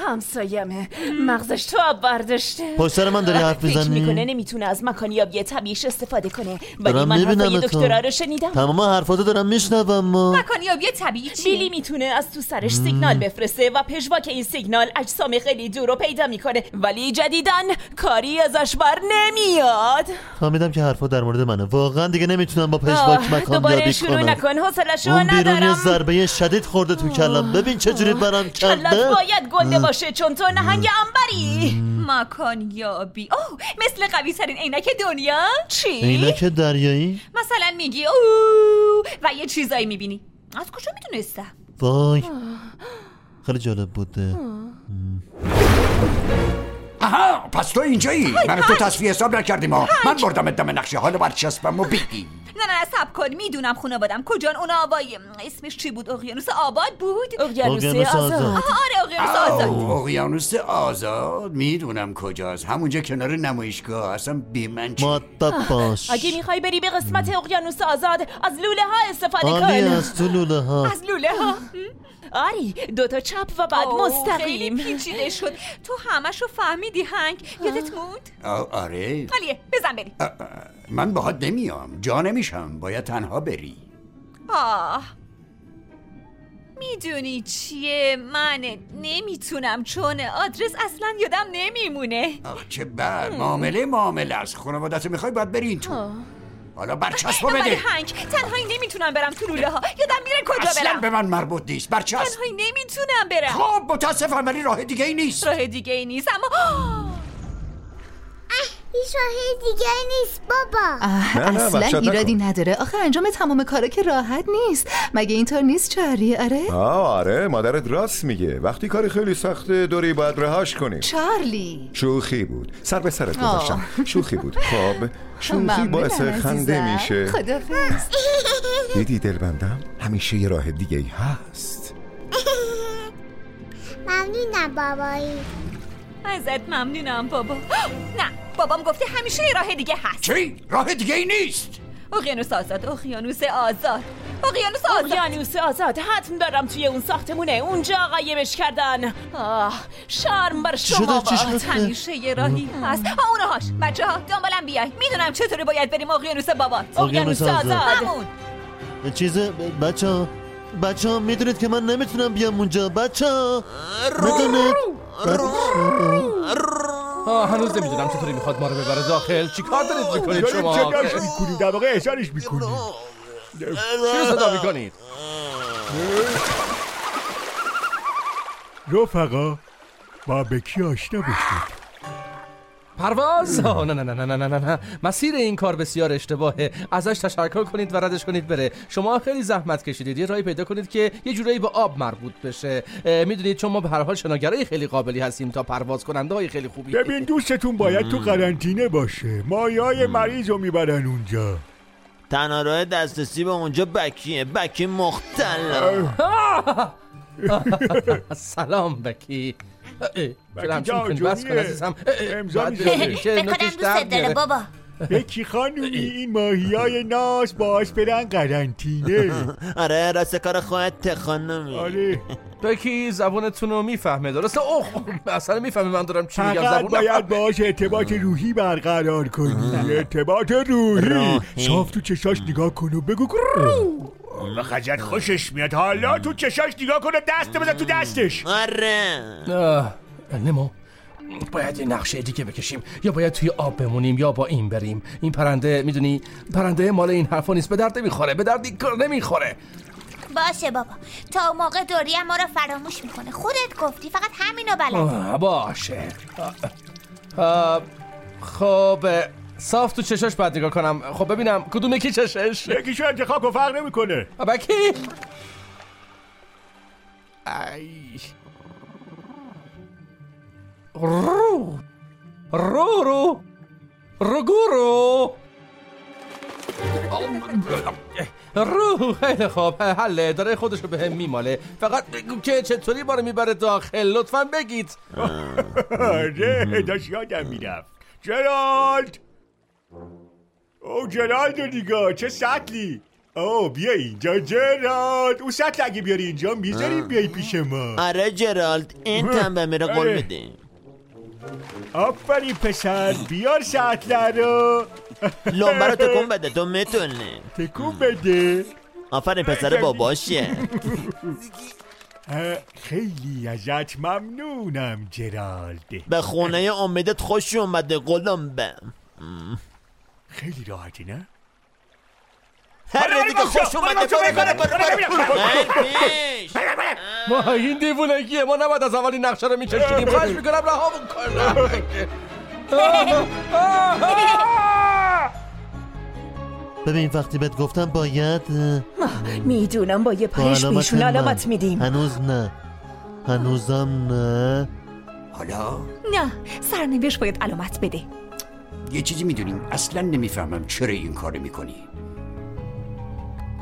همسایمه مغزش. تو آب برداشته. پشت سر من داری حرف فکر می‌زنی؟ می‌کنه نمی‌تونه از مکانیابی طبیعیش استفاده کنه. ولی من حرفای دکترا رو شنیدم. تمام حرفاتو دارم میشنوم ما مکانیابی طبیعی چیه؟ بیلی می‌تونه از تو سرش سیگنال بفرسته و پژواک این سیگنال اجسام خیلی دور رو پیدا می‌کنه. ولی جدیدن کاری ازش بر نمیاد. فهمیدم که حرفا در مورد منه. واقعا دیگه نمی‌تونم با پژواک آه، مکان دوباره یابی شروع کنم. نکن. حوصله‌شو اون بیرون یه ندارم. ضربه شدید خورده تو کلم. ببین چه جوری برم کلت کرده باید گنده باشه چون تو نهنگ انبری مکانیابی اوه مثل قوی ترین عینک دنیا. چی؟ عینک دریایی؟ مثلا میگی اوه و یه چیزایی می‌بینی. از کجا می‌دونستم وای. خیلی جالب بوده. آها پس تو اینجایی. من تو تصفیه حساب نکردیم ها. من بردم دم نقشه. حالا برچسبم و بگیم نه نه سب کن. می‌دونم خانوادم کجان؟ اون آبای اسمش چی بود؟ اقیانوس آباد بود؟ اقیانوس آزاد. آره اقیانوس آزاد. اقیانوس آزاد. می‌دونم کجاست. همونجا کنار نمایشگاه. اصلا بی من باش. اگه می‌خوای بری به قسمت اقیانوس آزاد از لوله ها استفاده کن. از تو لوله ها از لوله ها آری دوتا چپ و بعد اوه، مستقیم. خیلی پیچیده شد. تو همشو فهمیدی هنگ. یادت موند؟ آره. حالیه بزن آه، من باهات نمیام. جا نمیشم. باید تنها بری. آه. می‌دونی چیه؟ من نمی‌تونم. چون آدرس اصلا یادم نمیمونه. آه چه بد. معامله معامله است. خانوادت می‌خوای باید برین تو. حالا برچسبو ولی بده. هنگ. تنهایی نمی‌تونم برم تو لوله ها یادم میره کجا اصلا برم؟ به من مربوط نیست. برچسب. تنهایی نمی‌تونم برم. خب متاسفم ولی راه دیگه ای نیست. راه دیگه ای نیست اما هیچ راه دیگه نیست بابا. اه نه، نه، اصلا. ایرادی نداره. آخه انجام تمام کارا که راحت نیست. مگه اینطور نیست چاری؟ آره. آه آره مادرت راست میگه. وقتی کاری خیلی سخته دوری باید رهاش کنیم چارلی. شوخی بود. سر به سرت. گذاشتم. شوخی بود. خب شوخی باعث خنده. میشه. خدافظ دیدی دلبندم؟ همیشه یه راه دیگه ای هست. ممنونم بابایی. ازت ممنونم بابا. نه بابام گفته همیشه یه راه دیگه هست. چی؟ راه دیگه ای نیست؟ اقیانوس آزاد اقیانوس آزاد. اقیانوس آزاد. اقیانوس آزاد حتم دارم توی اون ساختمونه. اونجا قایمش کردن. آه شرم بر شما شده؟ چی باد. همیشه یه راهی هست. ها اونهاش بچه ها دنبالم بیای می‌دونم چطوری باید بریم اقیانوس بابات. اقیانوس آزاد. همون. چیز بچه ها بچه ها می‌دونید که من نمی‌تونم بیام اونجا بچه ها. می‌دونید؟ آه هنوز نمی‌دونم چطوری می‌خواد ما رو ببره داخل. چی کار دارید می‌کنید شما؟ چکرش می‌کنیم در واقع احسانش می‌کنیم چی رو صدا می‌کنید؟ رفقا با به کی آشنا بشید پرواز؟ نه نه نه نه نه نه نه. مسیر این کار بسیار اشتباهه. ازش تشکر کنید و ردش کنید بره. شما خیلی زحمت کشیدید. یه راهی پیدا کنید که یه جورایی به آب مربوط بشه. می‌دونید چون ما به هر حال شناگرای خیلی قابلی هستیم تا پرواز کننده های خیلی خوبی ببین دوستتون باید تو قرنطینه باشه. مایای مریض رو می‌برن اونجا. تنها راه دسترسی به اونجا بکیه. بکی مختل. سلام بکی. اه، اه، چرا همچین جا می‌کنی؟ بس کن. عزیزم فکر کنم دوست داره. بابا بکی خانومی این ماهی های ناس باش برن قرنطینه. آره راست کار خودت خانمی آره. بکی زبونتون رو می‌فهمه درسته؟ اوه اصلا می‌فهمه من دارم چی میگم زبون باید باش ارتباط روحی برقرار کنی. ارتباط روحی. صاف تو چشاش نگاه کن و بگو و خجت خوشش میاد. حالا تو چشاش نگاه کن و دست بزن تو دستش. آره. آه، نمو باید یه نقشه دیگه بکشیم. یا باید توی آب بمونیم یا با این بریم. این پرنده می‌دونی پرنده مال این حرفا نیست. به درد نمی‌خوره به درد کار نمی‌خوره. باشه بابا. تا اون موقع دوری ما رو فراموش می‌کنه. خودت گفتی فقط همینو بلدی آه، باشه. خب صاف تو چشاش باید نگاه کنم. خب ببینم کدوم یکی چشش یکیشو انتخاب کن فرق نمی‌کنه. بکی. ای. رو رو رو رگورو رو خیلی خوب حله داره خودشو به هم میماله. فقط بگو که چطوری باره می‌بره داخل لطفا بگید. آره داشت یادم می‌رفت. جرالد! او جرالد رو نگاه چه سطلی؟ او بیا اینجا جرالد! اون سطل اگه بیاری اینجا می‌ذاریم بیای پیش ما. آره جرالد این تنبه میره قول آره. بده آفرین پسر بیار سطل رو. لنبه رو تکون بده تو می‌تونی. تکون بده. آفرین پسر باباشه. خیلی ازت ممنونم جرالد. به خونه امیدت خوش اومده قلمبه خیلی راحتی نه؟ هر دیگه خوش اومده ما این دیوونگیه ما نباید از اولی نقشه رو میچشیدیم خواهش می‌کنم رهامون کن ببین وقتی بهت گفتم باید می‌دونم با یه پایش میشون من. علامت میدیم. هنوز نه. هنوزم نه. حالا؟ نه سرنوشت باید علامت بده. یه چیزی می‌دونیم. اصلا نمی‌فهمم چرا این کارو می‌کنی.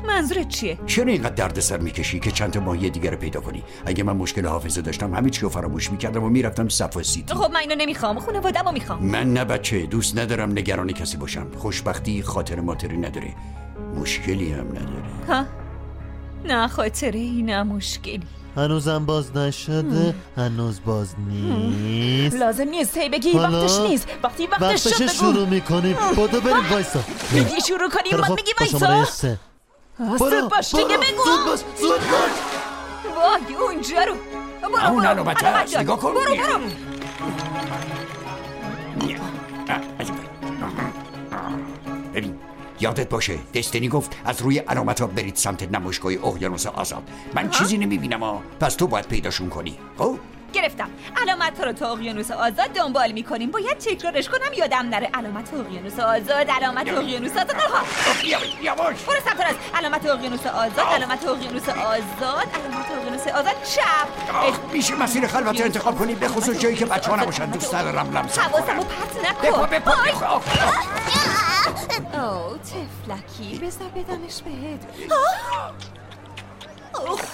منظورت چیه؟ چرا اینقدر دردسر می‌کشی که چند تا ماهی دیگر رو پیدا کنی؟ اگه من مشکل حافظه داشتم همه چی رو فراموش می‌کردم و می‌رفتم صفا سیتی. خب من اینو نمی‌خوام. خانواده‌مو می‌خوام. من نه بچه دوست ندارم نگران کسی باشم. خوشبختی خاطر ماطری نداره. مشکلی هم نداره. ها؟ نه خاطره ای نه مشکلی. هنوزم باز نشده. هنوز باز نیست. لازم نیست. هی بگی حالا؟ وقتش نیست. وقتی وقتش وقتش شد شروع می‌کنیم. بدو بریم وایسا. میگی شروع کنیم. من میگی وایسا. برو همون برو علامت علامت هست، جان. نگاه کن. برو برو ببین یادت باشه دستنی گفت از روی علامت ها برید سمت نمایشگاه اقیانوس آزاد من چیزی نمی‌بینم ها پس تو باید پیداشون کنی خب گرفتم. علامت رو تا اقیانوس آزاد دنبال می‌کنیم. باید تکرارش کنم یادم نره. علامت اقیانوس آزاد علامت اقیانوس آزاد. آها یواش برو سمت راست. علامت اقیانوس آزاد علامت اقیانوس آزاد علامت اقیانوس آزاد. چپ میشه مسیر خلوت رو انتخاب کنی به خصوص جایی که بچه ها نباشن دوست ندارم لمس حواسمو پرت نکن. بپا. بپا. او تفلکی. بذار بدمش بهت.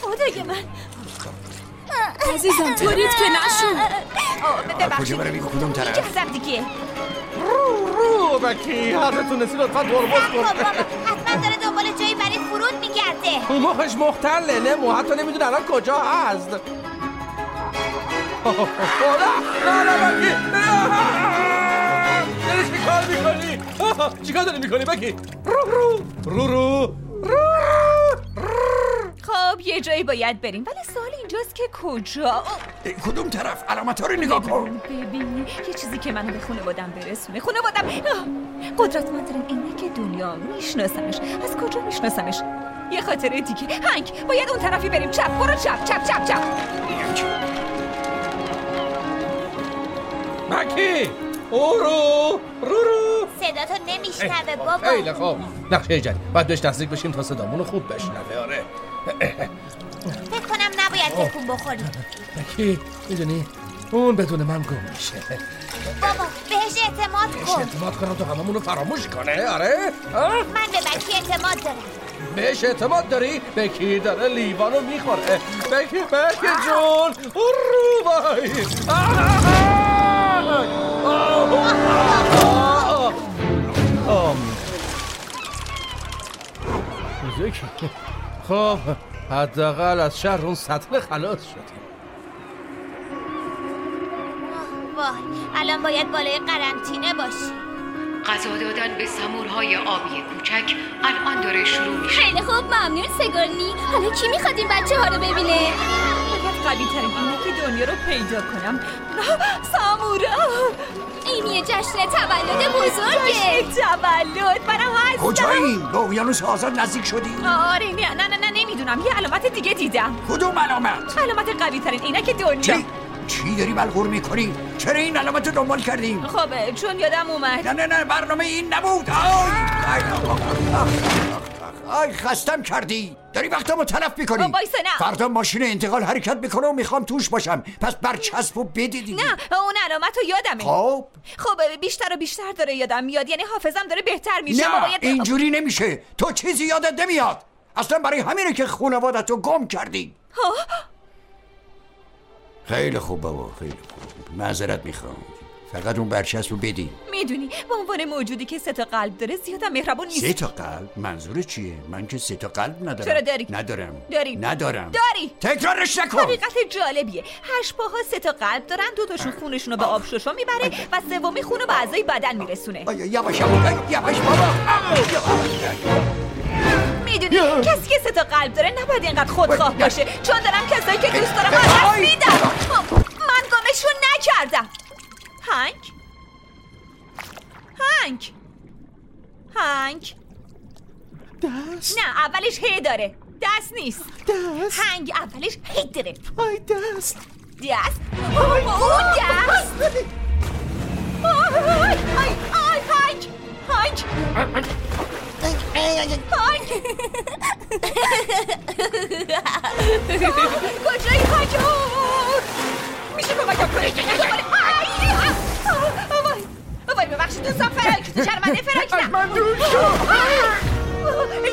خدای من. عزیزم طوریت که نشون کجا برم این کدوم طرف؟ اینجا هستم دیگه. رو بکی حرفتون رسید لطفا ترمز خب کن. بابا حتما داره دنبال جایی برای فرود میگرده. اون مخش مختله نمو حتی نمی‌دونه الان کجا هست خدا نه نه بکی داری چی کار می‌کنی. چی کار داری می‌کنی بکی رو رو. رو رو. خب یه جایی باید بریم. ولی سوال اینجاست که کجا؟ کدوم طرف؟ علامت ها رو نگاه کن. ببین یه چیزی که منو به خانوادم برسونه. خانوادم آه، قدرتمندترین اینه که دنیا میشناسمش. از کجا میشناسمش؟ یه خاطره دیگه. هنگ باید اون طرفی بریم. چپ برو چپ چپ چپ چپ. بکی اورو رورو صدا تو نمیشنوه بابا. خیلی خوب. نقشه جدید. باید بهش نزدیک بشیم تا صدامونو خوب بشنوه. آره. فکر کنم نباید تکون بخوری. کی؟ می‌دونی؟ اون بدون من گم میشه. بابا بهش اعتماد بهش کن. اعتماد کنم تو هممونو فراموش کنه. آره؟ آه؟ من به بکی اعتماد دارم. بهش اعتماد داری؟ بکی داره لیوانو می‌خوره؟ بکی بکی جون؟ رو بای موزیک خب حداقل از شهر اون سطل خلاص شدیم. وای الان باید بالای قرنطینه باشی. غذا دادن به سمورهای آبی کوچک الان داره شروع میشه. خیلی خوب ممنون سگرنی حالا کی می‌خواد این بچه ها رو ببینه؟ باید قوی ترین اینه که دنیا رو پیدا کنم. سامورا این یه جشن تولد بزرگه. جشن تولد منم هستم کجایی؟ به اقیانوس آزاد نزدیک شدی؟ آره نه نه نه نه نمی‌دونم. یه علامت دیگه دیدم. کدوم علامت؟ علامت قوی ترین اینه که دنیا چی؟ چی داری بلغور می‌کنی؟ چرا این علامت رو دنبال کردی؟ خب چون یادم اومد. نه نه نه برنامه این نبود. آی آی آی خستم کردی. داری وقتمو تلف می‌کنی. نه. فردا ماشین انتقال حرکت می‌کنه و می‌خوام توش باشم. پس برچسب و دیگه. نه اون علامت رو یادمه. خب. خب بیشتر و بیشتر داره یادم میاد. یعنی حافظم داره بهتر میشه. نه باید اینجوری نمیشه. تو چیزی یادت نمیاد. اصلا برای همینه که خانوادت رو گم کردی. ها؟ خیلی خوب بابا خیلی خوب. معذرت می‌خوام. فقط اون برچسب رو بدی می‌دونی به عنوان موجودی که سه تا قلب داره زیادم مهربون نیست. سه تا قلب؟ منظور چیه؟ من که سه تا قلب ندارم. چرا داری؟ ندارم. داری؟ ندارم. داری؟ تکرارش نکن. حقیقت جالبیه. هشت پاها سه تا قلب دارن دو تاشون خونشون رو به آب ششا می‌بره و سومی خون رو به اعضای بدن میرسونه. یواش یواش بابا. می‌دونی کسی که سه تا قلب داره نباید اینقدر خودخواه باشه. چون دارم کسایی که دوست دارم هنگ دست. نه اولش هی داره. دست نیست. دست. هنگ اولش هی داره. آی دست. دست. اون دست. آی آی آی هنگ هنگ هنگ کجایی هنگ میشه کمکم کنی؟ دوباره آی وای وای ببخشید دوستم فراک شرمنده فراک نه من دور شو.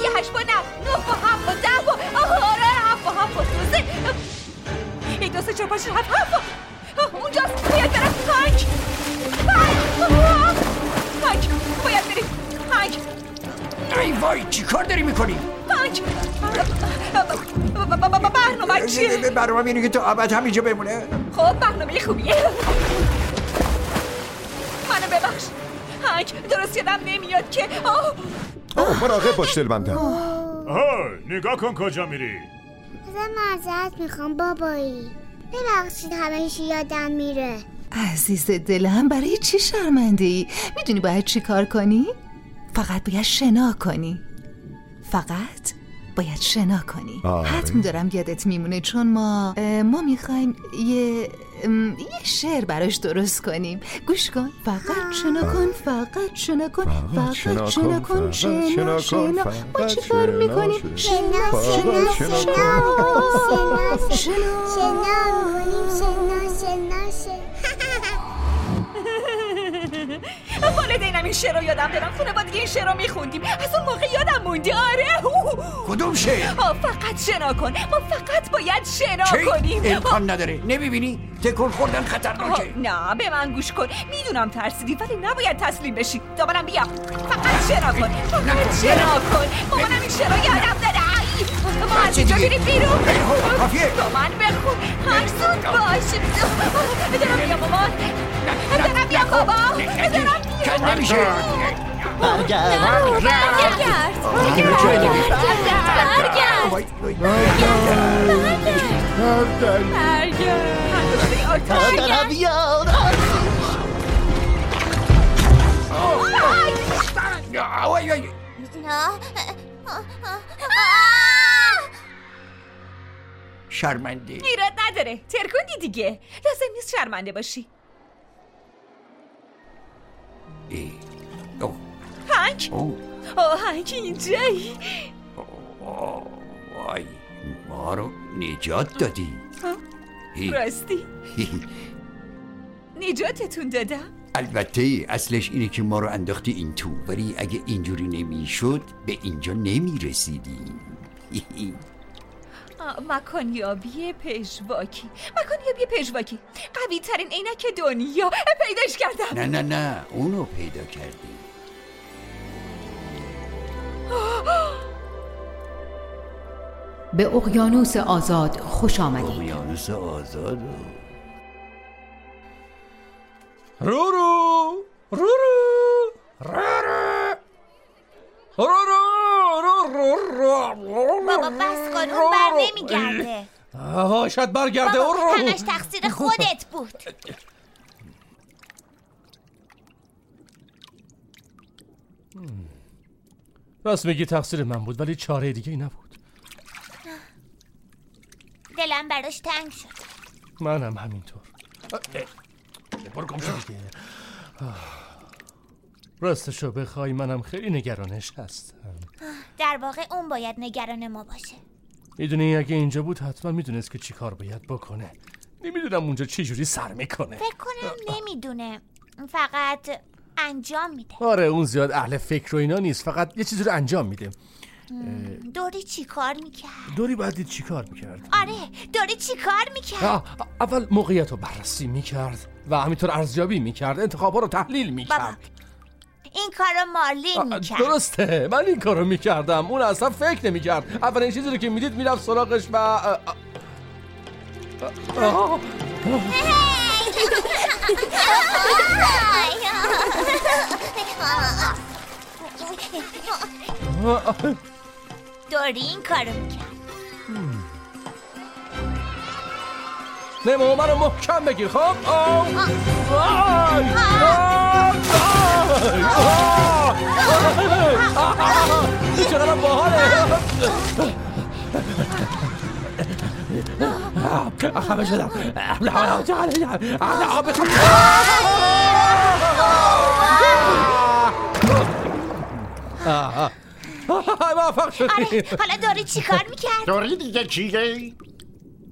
یه هشت با نه نه با هفت با ده با آره هفت با هفت با دوزه یک دو سه چهار پنج هفت هفت با اونجاست باید برم. هنگ هنگ باید بریم. هنگ ای وای چی کار داری می‌کنی؟ هنگ برنامه چیه؟ برنامه اینه که تو ابد همینجا بمونه. خب برنامه خوبیه. منو ببخش. هنگ درست یادم نمیاد که. آه. اوه مراقب باش دلبندم. آهای نگاه کن کجا میری. ازم معذرت می‌خوام بابایی. ببخشید همیشه یادم میره. عزیز دلم برای چی شرمنده می‌دونی باید چی کار کنی؟ فقط باید شنا کنی. فقط باید شنا کنی. آره. حتم دارم یادت میمونه چون ما ما می‌خوایم یه یه شعر براش درست کنیم. گوش کن فقط شنا کن فقط شنا کن فقط شنا فقط کن، شنا کن فقط شنا شنا کن، شنا ما چی کار شنا، می‌کنیم شنا، شنا شنا شنا شنا شنا شنا می‌کنیم شنا شنا شنا والدینم این شعر رو یادم دارم. خانوادگی این شعر رو میخوندیم. از اون موقع یادم مونده آره. کدوم شعر؟ فقط شنا کن. ما فقط باید شنا؟ کنیم. امکان نداره. نمی‌بینی؟ تکون خوردن خطرناکه. نه به من گوش کن. می‌دونم ترسیدی ولی نباید تسلیم بشی. دوبارم بیا فقط شنا کن. فقط شنا کن. مامانم این شعر رو یادم داره. ای، ما از اینجا؟ بریم بیرون خوب، کافیه. با من بخون. هر زود باش دارم بیا مامان دارم بیا بابا. دارم کن بیا. نمیشه. برگرد. برگرد. برگرد وای، وای. برگرد. مادرم بیاد وای، وای. شرمنده. ایراد نداره. ترکوندی دیگه. لازم نیست شرمنده باشی. ای. اوه. هنگ. آه هنگ اینجایی. وای ما رو نجات دادی. راستی. نجاتتون دادم. البته اصلش اینه که ما رو انداختی این تو ولی اگه اینجوری نمی‌شد به اینجا نمی‌رسیدیم. مکانیابی پژواکی. مکانیابی پژواکی. قوی ترین عینک دنیا. پیداش کردم. نه نه نه اونو پیدا کردی. به اقیانوس آزاد خوش آمدید. اقیانوس آزاد؟ رورو رورو رورو. رورو رورو رورو. بابا بس کن اون بر نمیگرده. آها شاید برگرده. رورو رورو. همش تقصیر خودت بود. راست میگی تقصیر من بود ولی چاره دیگه ای نبود. دلم براش تنگ شد. منم همینطور. برو گم آه. راستشو بخوای منم خیلی نگرانش هستم. در واقع اون باید نگران ما باشه. می‌دونی اگه اینجا بود حتما می‌دونست که چی کار باید بکنه. نمی‌دونم اونجا چی جوری سر می‌کنه. فکر کنم نمی‌دونه. فقط انجام میده. آره اون زیاد اهل فکر و اینا نیست. فقط یه چیزی رو انجام میده. دوری چی کار می‌کرد؟ دوری دید چی کار می‌کرد؟ آره دوری چی کار می‌کرد؟ اول موقعیت رو بررسی می‌کرد و همینطور ارزیابی می‌کرد انتخابا رو تحلیل می‌کرد. این کارو مارلین می‌کرد. درسته من این کارو می‌کردم. اون اصلا فکر نمی‌کرد. اولین چیزی رو که می‌دید می‌رفت سراغش و آه. دوری این کارو می‌کرد نمو منو محکم بگیر خب آه. آی. آی. چقدر باحاله خفه شدم آه. موفق شدی. حالا دوری چی کار می‌کرد دوری دیگه کیه؟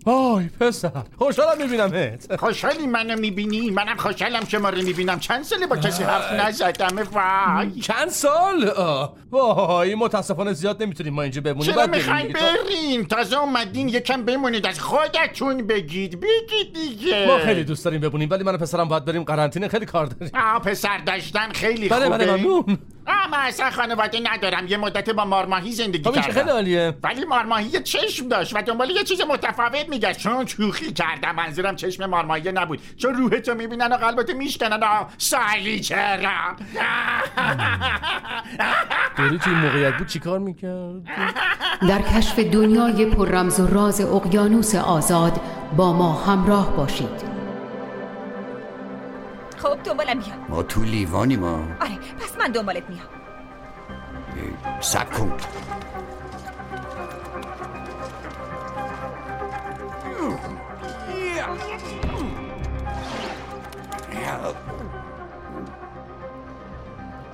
وای پسر. خوشحالم میبینمت. خوشحالی منو می‌بینی؟ منم خوشحالم شما رو می‌بینم. چند ساله با کسی حرف نزدم؟ وای. چند سال. وای متاسفانه زیاد نمی‌تونیم ما اینجا بمونیم. چرا بریم می‌خواین برین تازه اومدین یکم بمونید. از خودتون بگید. بگید دیگه. ما خیلی دوست داریم بمونیم ولی من و پسرم باید بریم قرنطینه. خیلی کار داریم. آه پسر داشتن خیلی بله، خوبه. بله، ممنون. آه من اصلا خانواده ندارم. یه مدت با مارماهی زندگی کردم. خیلی عالیه ولی مارماهی یه چشم داشت و دنبال یه چیز متفاوت میگشت. چون شوخی کردم. منظورم چشم مارماهی نبود. چون روحتو می‌بینن و قلبتو میشکنن. و سالی چرا؟ دوری توی موقعیت بود چیکار می‌کرد؟ در کشف دنیای پر رمز و راز اقیانوس آزاد با ما همراه باشید. خب دنبالم بیا. ما تو لیوانی ما آره من دنبالت میام. سب کن.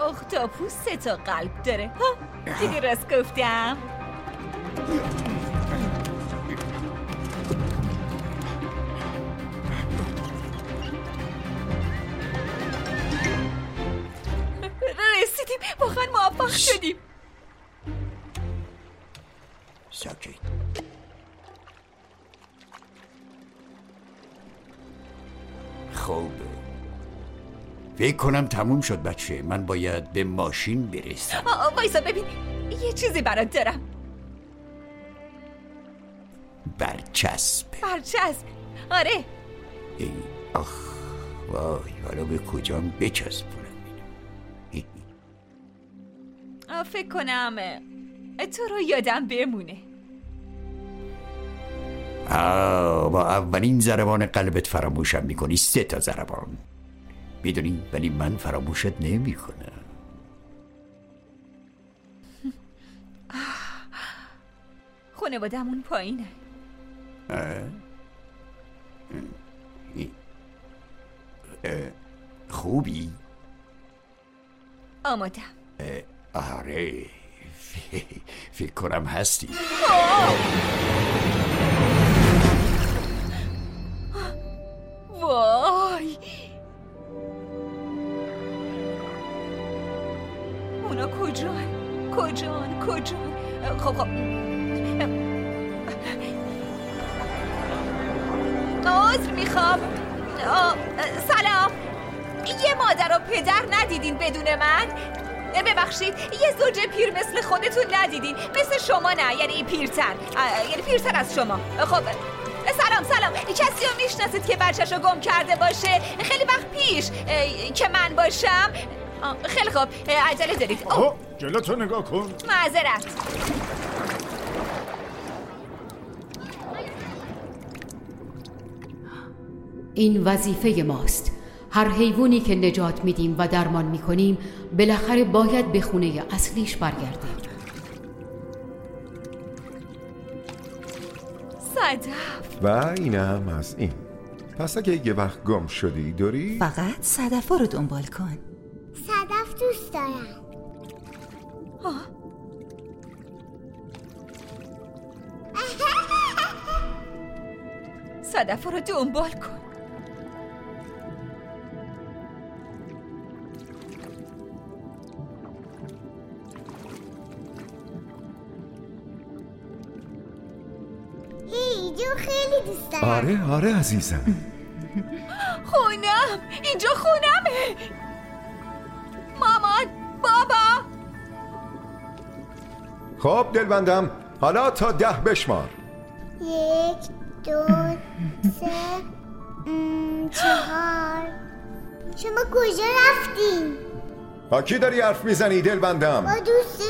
اختاپوس سه تا قلب داره ها؟ دیدی راست گفتم؟ واقعا موفق شدیم. ساکت. خوب. فکر کنم تموم شد بچه. من باید به ماشین برسم. آه، وایسا ببین. یه چیزی برات دارم. برچسب. برچسب. آره. ای آخ وای حالا به کجام بچسبونم؟ فکر کنم تو رو یادم بمونه. آه با اولین ضربان قلبت فراموشم می‌کنی سه تا ضربان. می‌دونی ولی من فراموشت نمی‌کنم. خانوادمون پایینه. خوبی؟ آمادم. آره فکر کنم هستی. وای! اونا کجان؟ کجان؟ کجان؟ خب خب. عذر می‌خوام. سلام. یه مادر و پدر ندیدین بدون من؟ ببخشید یه زوج پیر مثل خودتون ندیدین. مثل شما نه یعنی پیرتر. یعنی پیرتر از شما. خب سلام سلام. کسی رو می‌شناسید که بچهش رو گم کرده باشه؟ خیلی وقت پیش که من باشم. خیلی خوب. عجله دارید. اوه، جلوتو نگاه کن. معذرت. این وظیفه ماست. هر حیوانی که نجات میدیم و درمان می‌کنیم بالاخره باید به خونه اصلیش برگرده صدف. و اینم از این. پس اگه یه وقت گم شدی دوری فقط صدفا رو دنبال کن. صدف دوست دارم. صدف رو دنبال کن. آره آره عزیزم. خونم اینجا خونمه. مامان بابا. خب دلبندم حالا تا ده بشمار. یک دو سه چهار. شما کجا رفتین؟ با کی داری حرف می‌زنی دلبندم؟ با دوست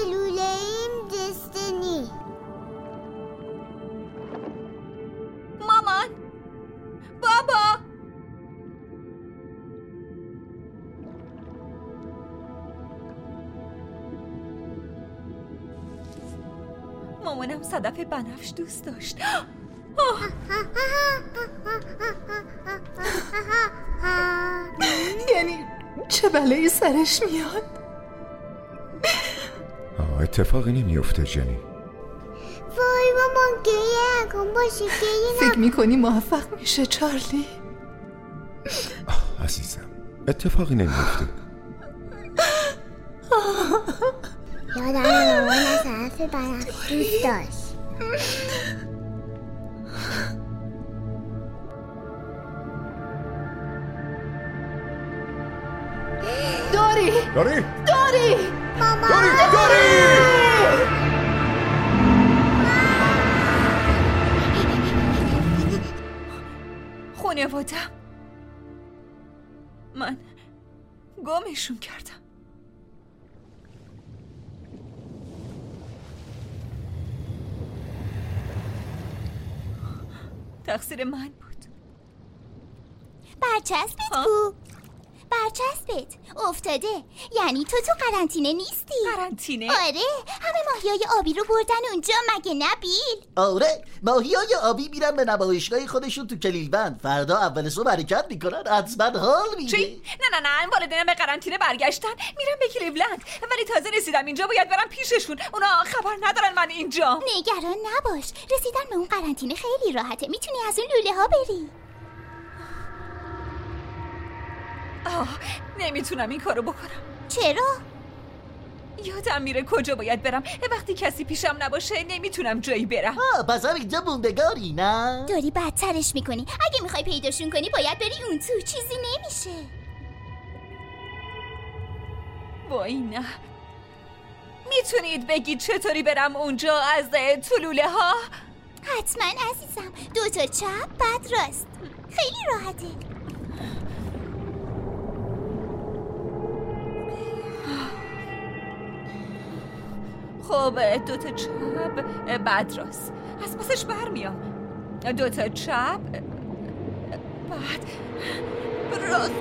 صدف بنفش دوست داشت. آه، یعنی چه بلایی سرش میاد؟ اتفاقی نمیفته جنی. وای مامان گریه نکن باشه گریه فکر می‌کنی موفق میشه چارلی؟ عزیزم اتفاقی نمیفته یادم مامان از طرف بنفش دوست داشت. داری داری داری مامان داری داری خانوادم من گمشون کردم. تقصیر من بود. برچسبت کو برچسبت. افتاده. یعنی تو تو قرنطینه نیستی. قرنطینه؟ آره. همه ماهیای آبی رو بردن اونجا مگه نه بیل؟ آره. ماهی های آبی میرن به نمایشگاه خودشون تو کلیلبند. فردا اول صبح حرکت می‌کنن حتما حال میده. چی؟ نه نه نه. والدینم به قرنطینه برگشتن. میرم به کلیولند ولی تازه رسیدم اینجا باید برم پیششون. اونا خبر ندارن من اینجا. نگران نباش. رسیدن به اون قرنطینه خیلی راحته. می‌تونی از اون لوله ها بری. آه نمی‌تونم این کارو بکنم. چرا؟ یادم میره کجا باید برم. وقتی کسی پیشم نباشه نمی‌تونم جایی برم. آه پس هم اینجا موندگاری نه؟ داری بدترش می‌کنی. اگه می‌خوای پیداشون کنی باید بری اون تو. چیزی نمیشه. وای نه. می‌تونید بگید چطوری برم اونجا از طلوله ها حتما عزیزم. دو تا چپ بعد راست. خیلی راحته. خب دو تا چپ بعد راست. از پسش برمیام. دو تا چپ بعد راست.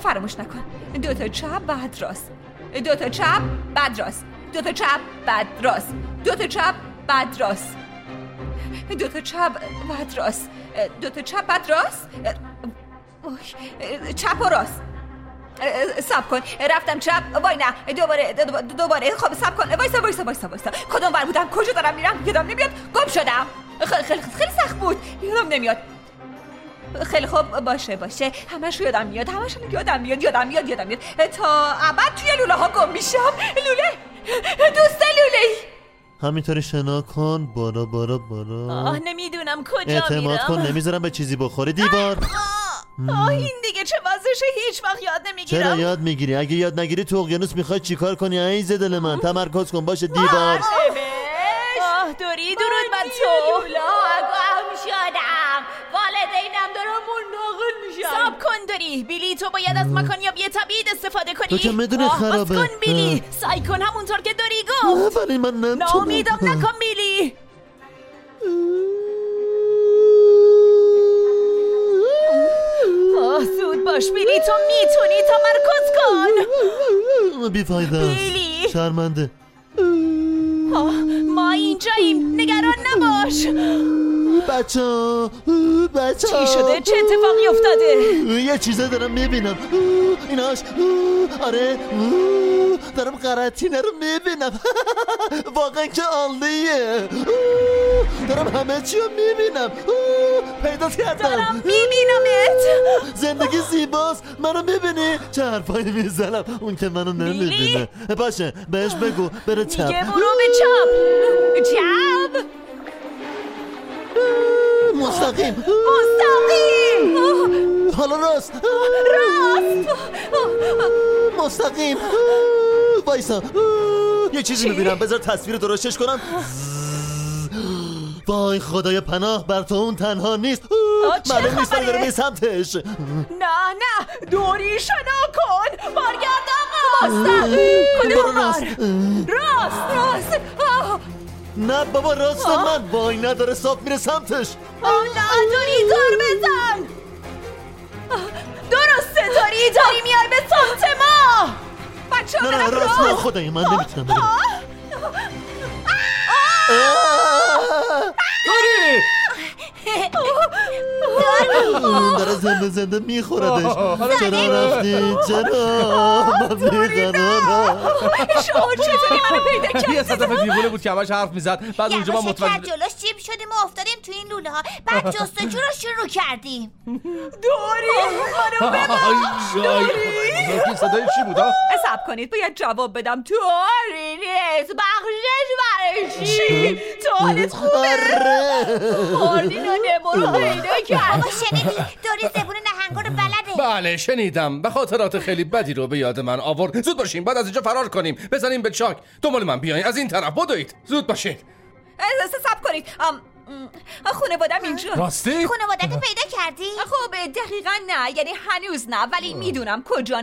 فراموش نکن. دو تا چپ بعد راست. دو تا چپ بعد راست. دو تا چپ بعد راست. دو تا چپ بعد راست. دو تا چپ بعد راست. دو تا چپ بعد راست. چپ و راست. سب کن رفتم چپ وای نه دوباره دو- دوباره خب سب کن وایسا وایسا وایسا وایسا کدوم ور بودم کجا دارم میرم یادم نمیاد گم شدم خیلی خیلی خیلی سخت بود یادم نمیاد خیلی خوب باشه باشه همش یادم میاد همش یادم میاد یادم میاد یادم میاد تا ابد توی لوله ها گم میشم لوله دوست لوله همینطوری شنا کن بالا بالا بالا آه نمی‌دونم کجا اعتماد کن میرم نمی‌ذارم به چیزی بخوری دیوار آه این دیگه چه وضعشه هیچ وقت یاد چرا نمی‌گیرم یاد می‌گیری؟ اگه یاد نگیری تو اقیانوس می‌خوای چیکار کنی؟ عیز دل من. تمرکز کن باشه دیوار. آه دوری درود بر تو. گم شدم والدینم دارم منتقل میشم ساب کن دوری. بیلی تو باید از مکانیابی طبیعی استفاده کنی؟ تو که می‌دونی خرابه. کن بیلی. سعی کن همونطور که دوری آه، گفت. ولی من نمی‌تونم. ناامیدم نکن بیلی. آه زود باش بیلی تو می‌تونی تمرکز کن. بیفایده بیلی. شرمنده. آه اینجاییم نگران نباش. بچه بچه چی شده؟ چه اتفاقی افتاده؟ یه چیزه دارم می‌بینم. ایناش. آره. دارم قرنطینه رو می‌بینم. واقعا که عالیه. دارم همه چی رو می‌بینم. پیدا کردم. دارم میبینمت. زندگی زیباست. منو می‌بینی. چه حرفایی می‌زنم؟ اون که منو نمی‌بینه. باشه بهش بگو بره چپ. میگه برو به چپ چپ مستقیم. مستقیم. حالا راست. راست. مستقیم. وایسا. یه چیزی می‌بینم. بذار تصویر درستش کنم. وای خدای پناه بر تو اون تنها نیست. معلوم نیست؟ داره میره سمتش. نه نه. دوری شنا کن. برگرد آقا. مستقیم. کدوم راست. راست. راست نه بابا راست. من. وای نداره صاف میره سمتش. دوری دور بزن. درسته دوری داری میای به سمت ما. بچه نه نه راست نه خدای من نمی‌تونم بریم داره زنده زنده میخوردش چرا رفتی چرا من می‌خوام شما چطوری منو پیدا یه کردی صدف دیوونه بود که همش حرف می‌زد بعد اونجا کرد متوجه جلوش جیم شدیم و افتادیم تو این لوله ها بعد جستجو رو شروع کردیم دوری منو ببخش آی خدا این صدای چی بود ها؟ سب کنید باید جواب بدم توری نیست بخشش برای چی تو حالت خوبه آردین و نمو رو پیدا کرد شنیدی؟ دوری زبون نهنگا رو بلده. بله شنیدم. به خاطرات خیلی بدی رو به یاد من آورد. زود باشین بعد از اینجا فرار کنیم. بزنیم به چاک. دنبال من بیاین. از این طرف بدوید. زود باشین. سب کنید. ام، م، خانوادم اینجا. راستی؟ خانوادت پیدا کردی؟ خب دقیقا نه. یعنی هنوز نه. ولی می‌دونم. کجان؟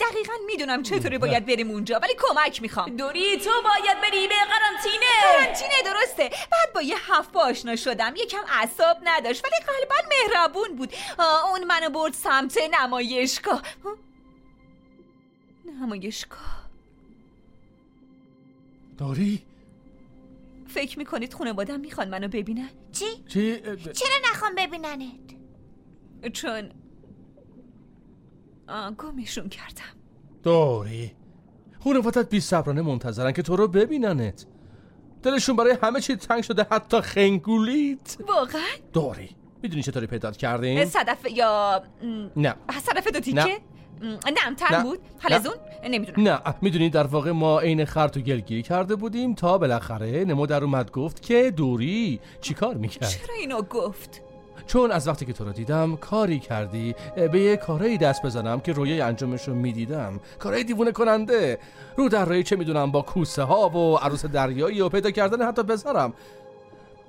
دقیقا می‌دونم چطوری باید بریم اونجا. ولی کمک می‌خوام. دوری تو باید بری به قرنطینه قرنطینه درسته. بعد با یه هفت آشنا شدم. یکم اعصاب نداشت. ولی قلبا مهربون بود. اون منو برد سمت نمایشگاه؟ نمایشگاه. داری؟ فکر می‌کنید خانوادم می‌خوان منو ببینن چی؟ چی؟ چرا نخوام ببیننت؟ چون گمشون کردم داری خانوادت بی صبرانه منتظرن که تو رو ببیننت دلشون برای همه چی تنگ شده حتی خنگولیت واقعا داری می‌دونی چطوری پیدات کردیم؟ صدف یا نه صدف دو نه. تیکه م، نمتر. بود. حلزون نمی‌دونم. نه می‌دونی در واقع ما عین خر تو گلگیری کرده بودیم تا بالاخره نمو در اومد گفت که دوری چیکار می‌کرد؟ چرا اینو گفت؟ چون از وقتی که تو رو دیدم کاری کردی به یه کارایی دست بزنم که رویای انجامش رو می‌دیدم. کارای دیوونه کننده. رو در رای چه می‌دونم با کوسه ها و عروس دریایی و پیدا کردن حتی پسرم.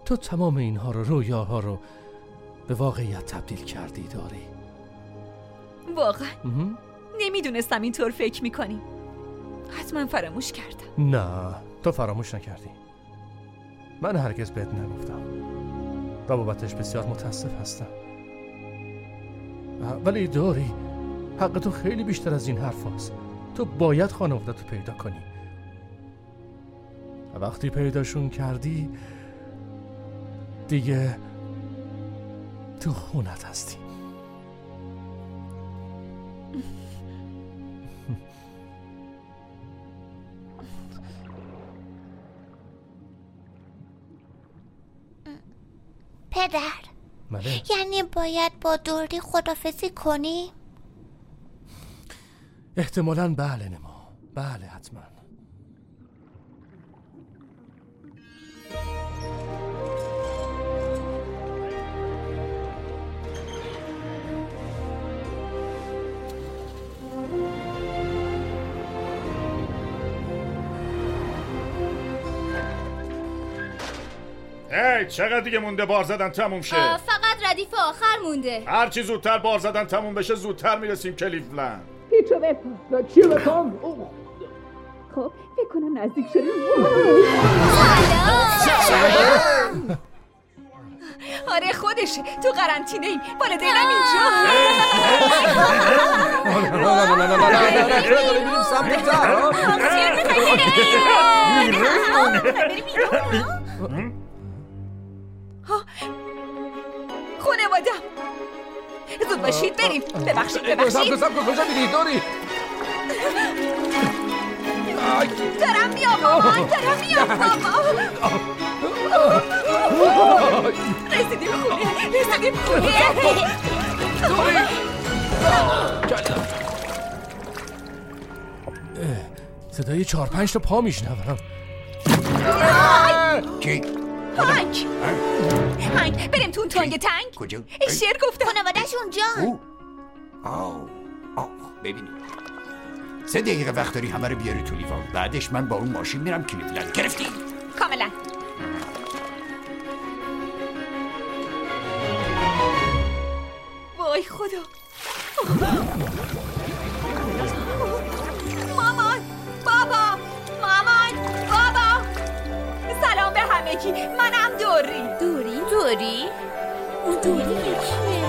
تو تمام اینها رو رویاها رو به واقعیت تبدیل کردی داری. واقعا. نمی‌دونستم اینطور فکر می‌کنی. حتما فراموش کردم. نه تو فراموش نکردی. من هرگز بهت نگفتم. و بابتش بسیار متاسف هستم. ولی داری حق تو خیلی بیشتر از این حرف هست. تو باید خانواده تو پیدا کنی. و وقتی پیداشون کردی دیگه تو خونت هستی. پدر. بله. یعنی باید با دوری خدافزی کنی؟ احتمالا بله نما. بله حتما. چقدر دیگه مونده بار زدن؟ تموم شه. فقط ردیف آخر مونده. هر چی زودتر بار زدن تموم بشه زودتر می‌رسیم کلیفلند پیچو بپا چی بکنم؟ خب فکر کنم نزدیک شدیم آره خودشه تو قرنطینه ایم والدینم اینجا. زود باشید بریم ببخشید ببخشید سمت کجا میری دوری؟ دارم میام مامان دارم میام مامان رسیدیم خونه رسیدیم خونه صدای چهار پنج تا پا میشنوم کی؟ هنگ هنگ بریم تو اون تانگ تنگ کجا؟ شیر گفتم. خانوادهش اونجا آه. آه. ببینید سه دقیقه وقت داری همه رو بیاری تو لیوان. بعدش من با اون ماشین میرم کلیفلند گرفتی؟ کاملا. وای خدا. به همگی منم دوری. دوری؟ دوری؟ اون دوری یکیه.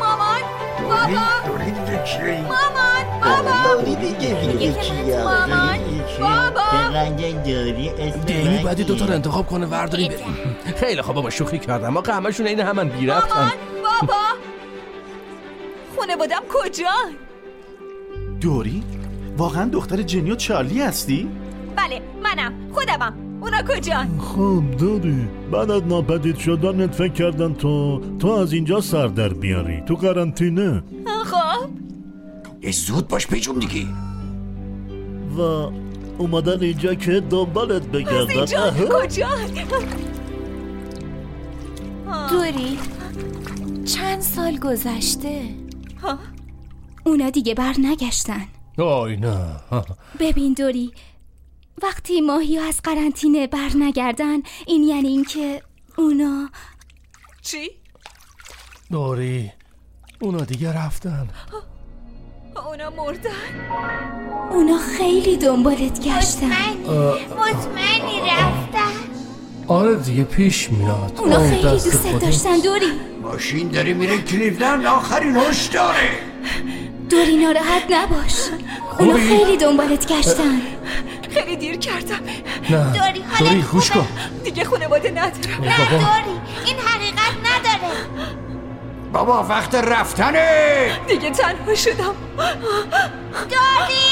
مامان بابا. دوری دیگه کیه مامان بابا. دوری دیگه دیگه کیه مامان. بابا. رنگ دوری اسم دینی بعدی دوتا رو انتخاب کنه ورداریم بریم خیلی خوب بابا شوخی کردم. آقا همشون این همن بی رفتن بابا. خونه بودم کجا؟ دوری؟ واقعا دختر جنی و چارلی هستی؟ بله منم. خودمم. اونا کجا؟ خب داری. بعد از ناپدید شدنت فکر کردن تو تو از اینجا سر در بیاری. تو قرنطینه. خب. یه زود باش پیچون دیگه. و اومدن اینجا که دنبالت از بگردن اینجا؟ اهه. کجا؟ دوری چند سال گذشته؟ ها؟ اونا دیگه بر نگشتن آی نه ببین دوری وقتی ماهی از قرنطینه بر نگردن این یعنی اینکه اونا چی؟ دوری اونا دیگه رفتن. اونا مردن؟ اونا خیلی دنبالت گشتن. مطمئنی رفتن؟ آره دیگه پیش میاد. اونا خیلی خودت. داشتن دوری ماشین داره میره کلیفلند آخرین هوش داره. دوری ناراحت نباش. اونا؟ خیلی دنبالت گشتن. خیلی دیر کردم. نه. دوری گوش کن. دیگه خانواده ندارم. نه بابا. دوری این حقیقت نداره. بابا وقت رفتنه. دیگه تنها شدم. دوری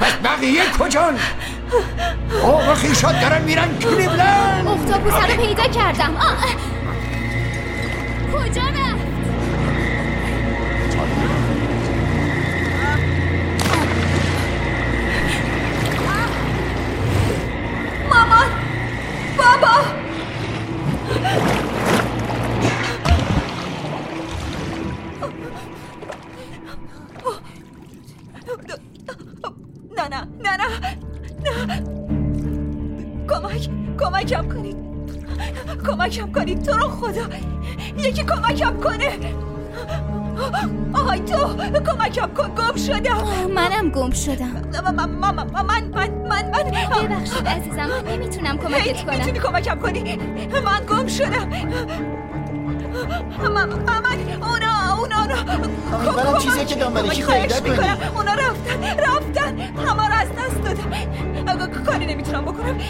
پس بقیه کجان؟ آقا خیشات دارن میرن کلیفلند اختاپوس رو پیدا کردم. آه. کجا رفت بابا نه نه نه نه نه کمک کمکم کنید. کمکم کنید. تو رو خدا. یکی کمکم کنه. آهای تو کمکم کن گم شدم. منم گم شدم. من من من من من. ببخشید عزیزم من نمی‌تونم کمکت کنم. می‌تونی کمکم کنی؟ من گم شدم. من من اونا اونا اونا. چیزی که دنبالشی پیدا کنی. می‌کنم. اونا رفتن رفتن. همه رو از دست دادم کاری نمی‌تونم بکنم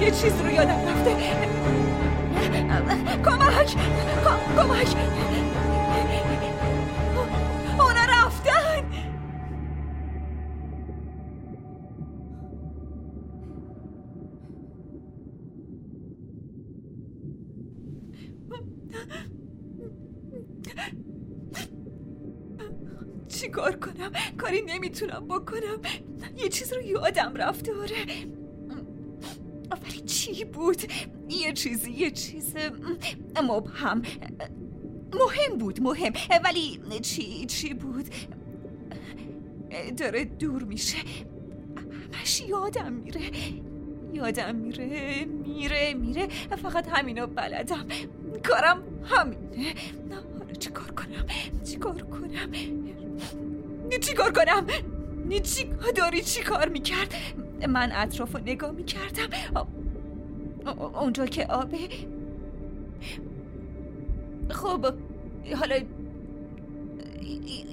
یه چیز رو یادم رفته. کمک کمک. چی کار کنم؟ کاری نمی‌تونم بکنم. یه چیز رو یادم رفته آره. ولی چی بود؟ یه چیزی یه چیز مبهم. مهم بود مهم. ولی چی چی بود؟ داره دور میشه. همش یادم میره. یادم میره میره میره. فقط همینو بلدم. کارم همینه. نه حالا چی کار کنم؟ چی کار کنم؟ چی کار کنم؟ چی داری چی کار می‌کرد؟ من اطراف رو نگاه می‌کردم. اونجا که آبه. خب حالا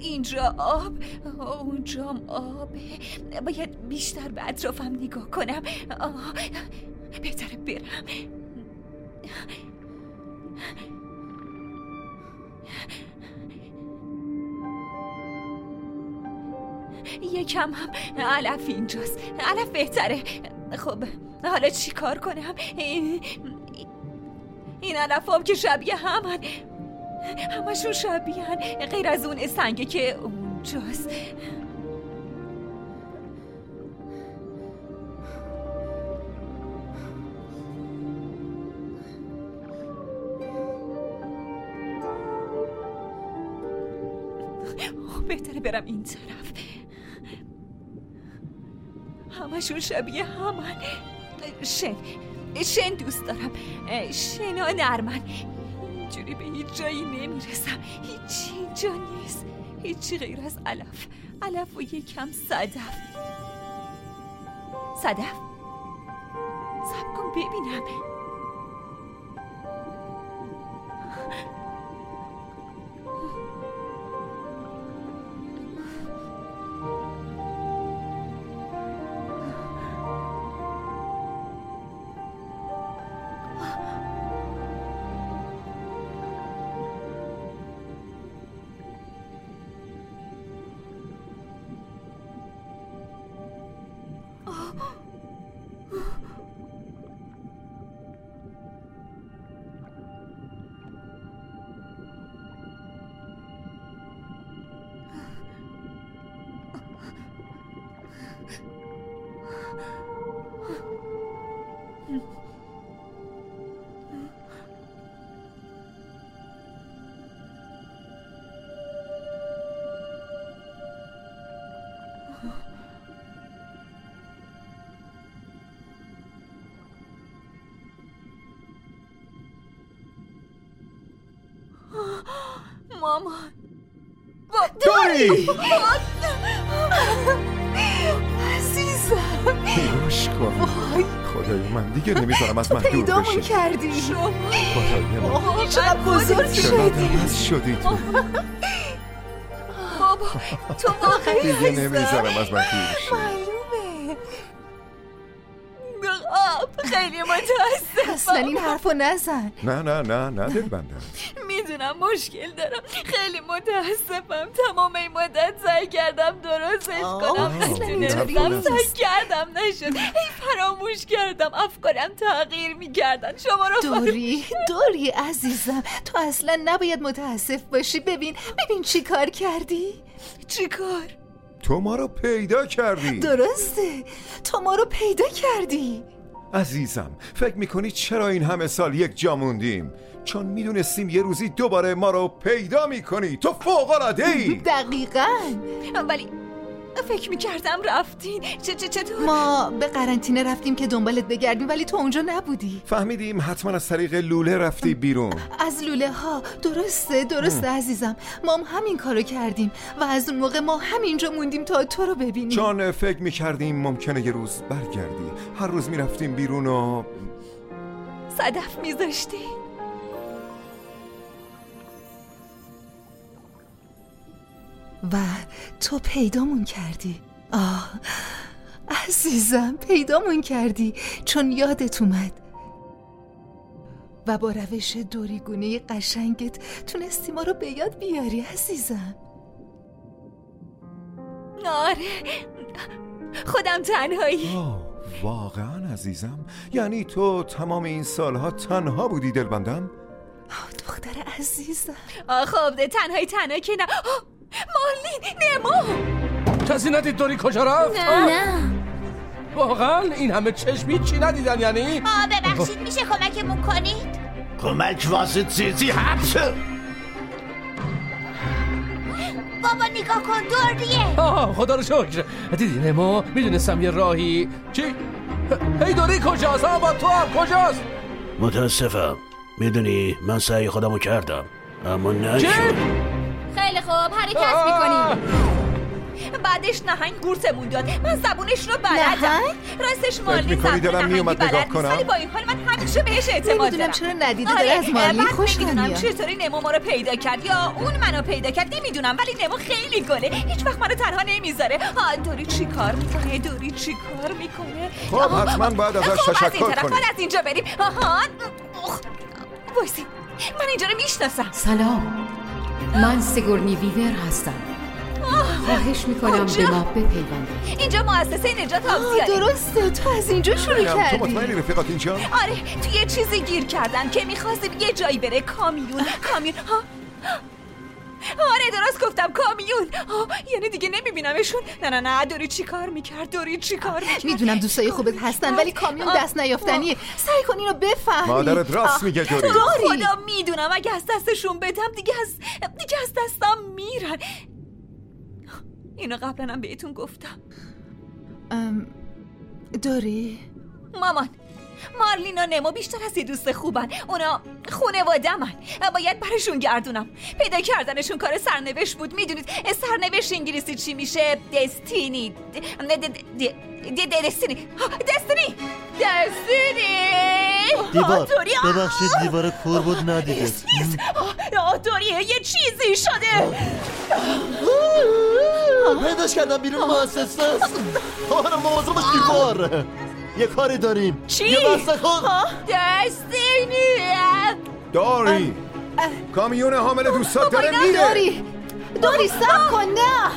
اینجا آب اونجا آبه. باید بیشتر به اطرافم نگاه کنم. بهتره برم. یکم هم علف اینجاست. علف بهتره. خب حالا چی کار کنم؟ این علف هم که شبیه همن. همشون شبیه هن. غیر از اون سنگه که اونجاست. بهتره برم این طرف. همشون شبیه همن شن شن دوست دارم. شنا نرمن. اینجوری به هیچ جایی نمی‌رسم. هیچی اینجا نیست. هیچی غیر از علف. علف و یکم صدف. صدف. سب کن ببینم. مامان. دوری عزیزم. بیروش کن. خدای من دیگه نمی‌تونم از من دور پیدامون بشی. کردی خدای من. چقدر بزرگ شدی. شدی. تو. بابا تو واقعی دیگه. نمی‌ذارم از من دور معلومه. خیلی متاسفم. اصلا این حرفو نزن. نه نه نه نه دل بندم مشکل دارم. خیلی متاسفم. تمام این مدت سعی کردم درستش کنم. نتونستم سعی کردم نشد. ای فراموش کردم. افکارم تغییر می‌کردن. شما رو دوری دوری عزیزم. تو اصلا نباید متاسف باشی. ببین ببین چی کار کردی. چی کار؟ تو ما رو پیدا کردی. درسته. تو ما رو پیدا کردی. عزیزم فکر می‌کنی چرا این همه سال یک جا موندیم؟ چون می‌دونستیم یه روزی دوباره ما رو پیدا می‌کنی تو فوق العاده ای دقیقا. ولی فکر می‌کردم رفتین. چه چه چطور؟ ما به قرنطینه رفتیم که دنبالت بگردیم ولی تو اونجا نبودی. فهمیدیم حتما از طریق لوله رفتی بیرون. از لوله ها درسته درسته عزیزم. ما هم همین کارو کردیم و از اون موقع ما همینجا موندیم تا تو رو ببینیم. چون فکر می‌کردیم ممکنه یه روز برگردی. هر روز می‌رفتیم بیرون و صدف میذاشتی؟ و تو پیدامون کردی. آه عزیزم پیدامون کردی. چون یادت اومد. و با روش دوریگونه قشنگت تونستی ما رو به یاد بیاری عزیزم. آره خودم تنهایی. آه، واقعا عزیزم. یعنی تو تمام این سالها تنها بودی دلبندم؟ تو دختر عزیزم. آه، خب ده تنهایی تنها که نه. آه، مارلین نمو کسی ندید دوری کجا رفت؟ نه. واقعا این همه چشمی چی ندیدن یعنی؟ آه ببخشید میشه کمکمون کنید؟ کمک واسه چیزی؟ حبس بابا نگاه کن دوریه آه خدا رو شکر. دیدی نمو می‌دونستم یه راهی. چی؟ هی دوری کجاست؟ آبا تو هم کجاست؟ متاسفم. می‌دونی من سعی خودمو کردم اما نشد. خیلی خوب حرکت می‌کنیم بعدش نهنگ قورتمون داد من زبونش رو بلدم؟ راستش می‌کنی زبون دلم نهنگی میومد بلد؟ ولی با این حال من همیشه بهش اعتماد نمی‌دونم دارم. چرا ندیده آره، داره از مارلین من خوش نمی‌دونم نمیاد چطوری نمو ما رو پیدا کرد یا اون منو پیدا کرد نمی‌دونم ولی نمو خیلی گله. هیچ وقت منو تنها نمی‌ذاره. آه دوری چی کار می‌کنه؟ دوری چی کار می‌کنه؟ خب حتما باید ازش تشکر کنیم از اینجا بریم. آها اخ. وایسی. من اینجا رو می‌شناسم. سلام. من سیگورنی ویور هستم. خواهش می‌کنم به ما بپیوندید. اینجا مؤسسه نجات آبزیانه درسته. تو از اینجا شروع مریم، تو کردی. مطمئنی رفیقات اینجا؟ آره توی یه چیزی گیر کردن که می‌خواستیم یه جایی بره. کامیون کامیون. ها؟ آره درست گفتم کامیون. آه، یعنی دیگه نمیبینمشون. نه نه نه دوری چی کار می‌کرد؟ دوری چی کار می‌کرد؟ می‌دونم دوستای خوبت هستن ولی کامیون دست نیافتنیه. سعی کن اینو بفهمی. مادرت راست میگه دوری خدا می‌دونم اگه از دستشون بدم دیگه از دیگه از دستم میرن. اینو قبلا هم بهتون گفتم. ام، دوری مامان مارلین و نمو بیشتر از یه دوست خوبن اونا خونواده من باید برشون گردونم پیدا کردنشون کار سرنوشت بود می‌دونید سرنوشت انگلیسی چی میشه دستینی دستینی دستینی دستینی دیوار. ببخشید دیوار کور بود ندیده آه، دوری یه چیزی شده پیداش کردم بیرون مؤسسه است آره باش دیوار یه کاری داریم. چی؟ یه بسته کن داری. کامیون حامل دوستات داره میره. دوری دوری سب کن نه.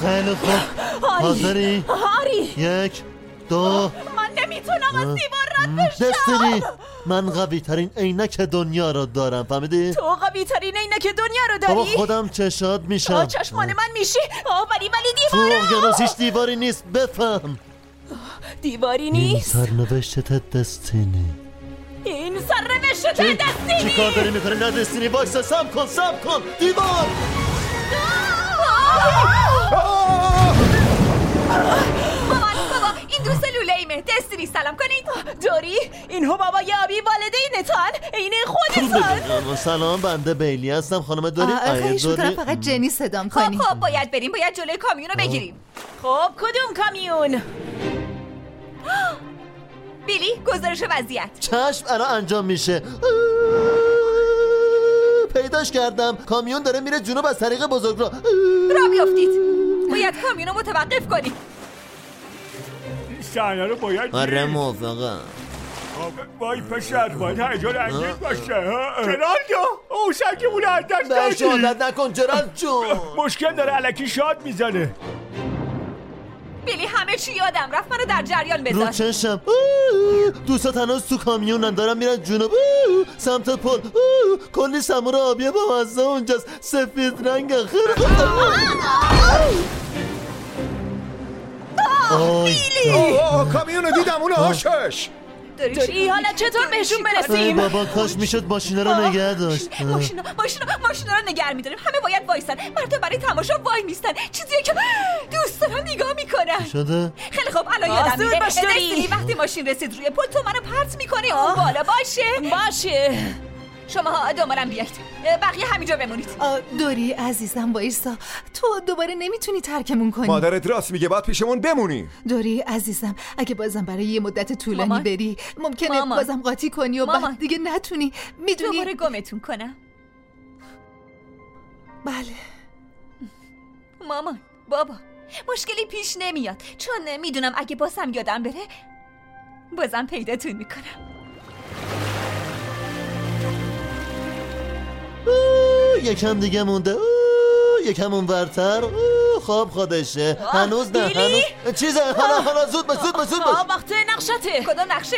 خیلی خوب. حاضری؟ یک دو. نمی‌تونم از دیوار رد بشم؟ دستینی من قوی ترین عینک دنیا رو دارم فهمیدی؟ تو قوی ترین اینه که دنیا رو بابا داری؟ خودم چشاد میشم. آه، چشمان من میشی. آه ولی ولی تو دیواره اقیانوس هیچ دیواری نیست بفهم. دیواری این نیست؟ سرنوشتت دستینی. این سرنوشت چی؟ چی دستینی. کار داری می‌کنی؟ نه دستینی وایسا سب کن سب کن. دیوار! دستینی سلام کنید. دوری این هو بابای آبی والدینتان اینه خودتان. سلام بنده بیلی هستم. خانم آیه خواهش می‌کنم دوری فقط جنی صدام خب کنی. خب باید بریم باید جلوی کامیون رو بگیریم. خب کدوم کامیون؟ بیلی گزارش وضعیت. چشم الان انجام میشه. پیداش کردم. کامیون داره میره جنوب از طریق بزرگ را. را بیافتید. باید کامیون رو متوقف این صحنه رو باید آره. موافقم. وای پسر باید هیجان انگیز باشه. جرالدو او سگمون از دست به دادی. شهادت نکن جرالد جون. مشکل داره علکی شاد می‌زنه بیلی همه چی یادم رفت منو در جریان رو بذار. چشم. دوستات هنوز تو کامیونن دارن میرن جنوب سمت پل. کلی سمور آبیه با مزه اونجاست. سفید رنگ. خیلی آی اوه، اوه، کامیون رو دیدم اون آشش داری حالا چطور بهشون برسیم؟ بابا کاش می‌شد ماشینا رو نگه داشت. ماشینا ماشینا ماشینا رو نگر میداریم. همه باید وایسن. مردم برای تماشا وای میستن. چیزیه که دوست دارم نگاه می‌کنم شده؟ خیلی خوب. الان یادم. دستینی وقتی ماشین رسید روی پل تو منو پرت می‌کنی. اون بالا باشه. باشه. شما ها دنبالم بیایید. بقیه همینجا بمونید. دوری عزیزم وایسا. تو دوباره نمی‌تونی ترکمون کنی. مادرت راست میگه باید پیشمون بمونی. دوری عزیزم اگه بازم برای یه مدت طولانی مامان. بری ممکنه مامان. بازم قاطی کنی و مامان. بعد دیگه نتونی. می‌دونی؟ دوباره گمتون کنم. بله. مامان بابا مشکلی پیش نمیاد. چون می‌دونم اگه بازم یادم بره بازم پیداتون می‌کنم. یکم دیگه مونده. یکم اونورتر. اوه، خواب خودشه. هنوز نه؟ هنوز چیزه حالا حالا زود باش زود باش زود باش وقت نقشته. کدام نقشه!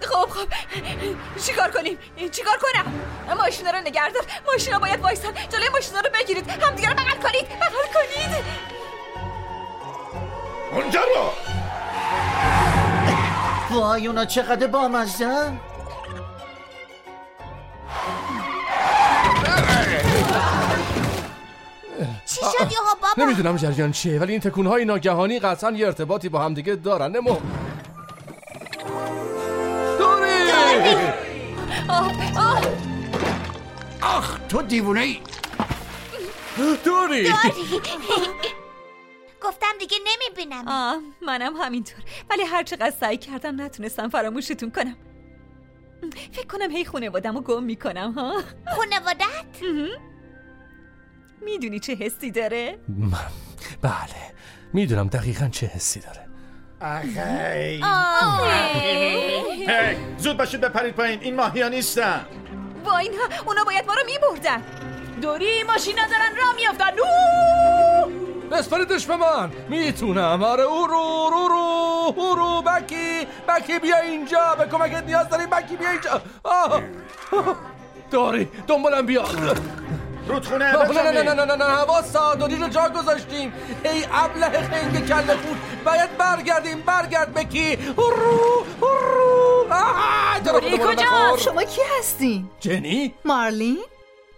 خب خب. چیکار کنیم؟ چیکار کنم؟ ماشینا رو نگردار ماشینا باید وایسن. جلوی ماشینا رو بگیرید. همدیگه رو بغل کنید. بغل کنید. اونجا رو. وای اونا چقدر بامزه چی شد یهو بابا؟ نمی‌دونم جریان چیه ولی این تکونهای ناگهانی قطعا یه ارتباطی با هم دیگه دارن. نمو دوری آخ تو دیوونه ای دوری نمی‌بینم آه منم همینطور. ولی هر چقدر سعی کردم نتونستم فراموشتون کنم. فکر کنم هی خونوادم رو گم می‌کنم ها؟ خونوادت؟ می‌دونی چه حسی داره؟ من بله. می‌دونم دقیقا چه حسی داره. آخی زود باشید بپرید پایین. این ماهیا نیستن. با اینها اونا باید ما رو میبردن. دوری ماشینا دارن راه میافتن. بسپاریدش به من می‌تونم. آره او رو رو رو او رو. بکی بکی بیا اینجا. به کمکت نیاز داریم. بکی بیا اینجا. آه. داری دنبالم بیا رودخونه نه نه نه نه. نه نه نه. حواسا دوری رو جا گذاشتیم. ای ابله خنگ کله خود باید برگردیم. برگرد بکی خودمون رو کجا؟ شما کی هستین؟ جنی؟ مارلین؟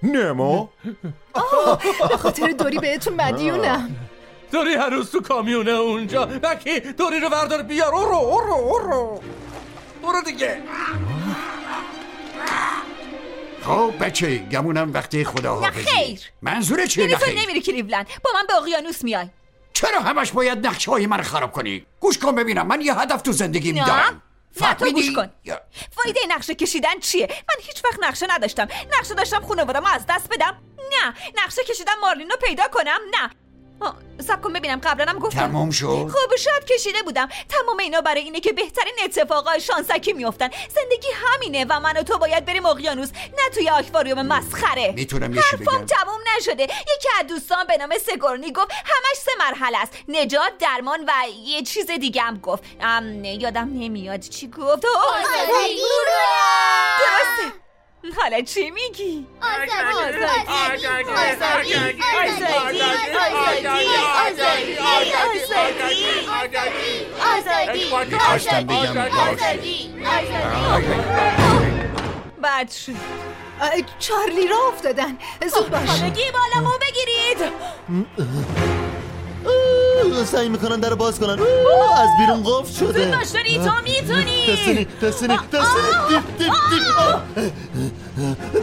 نمو آه به خاطر دوری بهتون مدیونم دوری هنوز تو کامیونه اونجا. بکی دوری رو بردار بیار. او رو او رو او رو. برو دیگه. خب بچه گمونم وقتی نه خداحافظی خیر. منظور چیه یعنی تو نمیری کلیولند. با من به اقیانوس میای. چرا همش باید نقشه های من خراب کنی؟ گوش کن ببینم. من یه هدف تو زندگیم نه. دارم. نه تو؟ گوش کن. فایده نقشه کشیدن چیه؟ من هیچ وقت نقشه نداشتم. نقشه داشتم خانوادم از دست بدم. نه نقشه کشیدم مارلین رو پیدا کنم. نه. سب کن ببینم قبلا هم گفتم. تمام شد؟ خب شاید کشیده بودم. تمام اینا برای اینه که بهترین اتفاقای شانسکی میافتن. زندگی همینه و من و تو باید بریم اقیانوس نه توی آکواریوم مسخره. می‌تونم یه بگم؟ تموم نشده. یکی از دوستان به نام سگورنی گفت همش سه مرحله است. نجات درمان و یه چیز دیگه هم گفت. ام، یادم نمیاد چی گفت. درسته. حالا چی میگی؟ آزادی آزادی. آزادی آزادی آزادی آزادی آزادی می‌خواستم بگم آزادی بد شد چارلی را افتادن زود باش همگی بالا مو بگیرید سعی می‌کنن در باز کنن. از بیرون قفل شده. زود باش دوری تو می‌تونی. دستینی دستینی دستینی. دیپ دیپ دیپ. آه.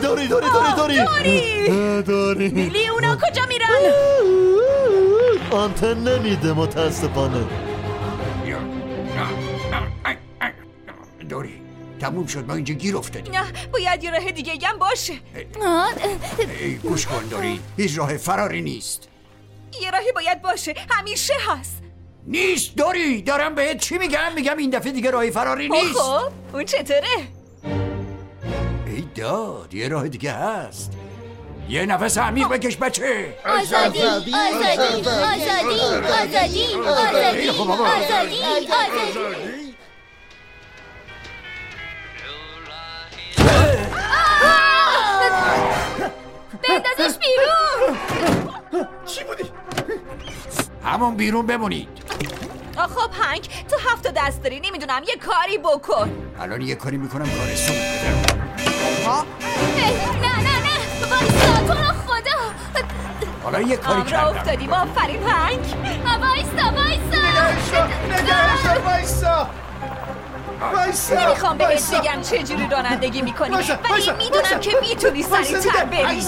دوری دوری دوری دوری. دوری. دوری. بیلی اونا کجا میرن؟ آنتن نمیده متاسفانه. دوری تموم شد ما اینجا گیر افتادیم نه باید یه راه دیگه هم باشه. ای گوش کن دوری هیچ راه فراری نیست. یه راهی باید باشه همیشه هست. نیست دوری دارم بهت چی میگم؟ میگم این دفعه دیگه راه فراری نیست. خب اون چطوره؟ ای داد یه راه دیگه هست. یه نفس عمیق بکش بچه. آزادی آزادی آزادی آزادی آزادی خب. آزادی آزادی. بندازش بیرون. چی بودی؟ همون بیرون بمونید. خب هنگ تو هفت تا دست داری نمی‌دونم یه کاری بکن. الان یه کاری می‌کنم کارستون نه نه نه وایسا تو رو خدا. حالا یه کاری کردم. افتادیم آفرین هنگ. وایسا وایسا. نگهشم وایسا. وایسا نمی‌خوام بهت. بگم چه جوری رانندگی می‌کنی ولی می‌دونم. که می‌تونی سریعتر. بری.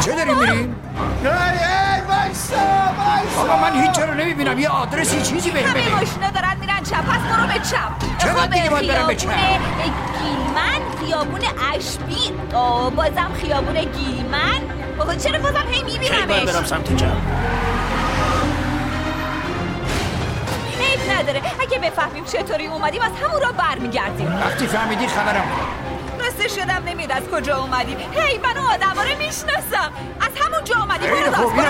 چه داریم میریم؟ ای ای وایسا وایسا آقا من هیچ رو نمی‌بینم. یه آدرسی چیزی بهم همه بده ماشینا دارن میرن چپ. پس برو به چپ. چقدر دیگه باید برم به چپ؟ گیلمن خیابون اشبی. بازم خیابون گیلمن. آخه چرا بازم هی کی باید برم میبینمش سمت چپ؟ نداره. اگه بفهمیم چطوری اومدیم از همون را برمیگردیم. وقتی فهمیدی خبرم. کن راستش یادم نمیاد از کجا اومدی. هی من اون آدم رو می‌شناسم. از همون جا اومدی. برو راست. این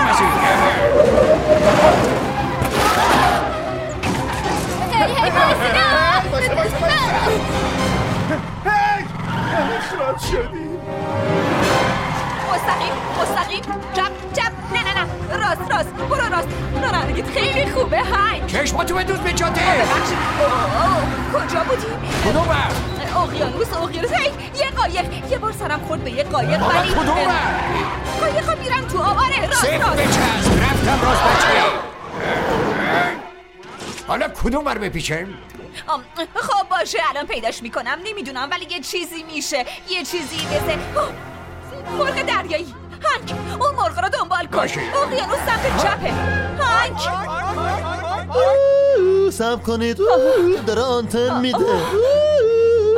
اخراج شدی. مستقیم مستقیم. چپ چپ نه نه نه. راست راست. برو راست. رانندگیت خیلی خوبه. هنگ چشماتو بدوز به جاده. ببخشید. کجا بودیم کدوم بر؟ اقیانوس اقیانوس. هی یه قایق. یه بار سرم خورد به یه قایق ولی کدوم بر؟ قایقا میرن تو آب. آره راست راست. بچسب. رفتم راست بچه. حالا کدوم بر بپیچم؟ خب باشه الان پیداش می‌کنم. نمی‌دونم ولی یه چیزی میشه. یه چیزی مثل مرغ دریایی. هنگ اون مرغ رو دنبال کن. باشه. اقیانوس سمت چپه. اوه، سب کنید. داره آنتن میده.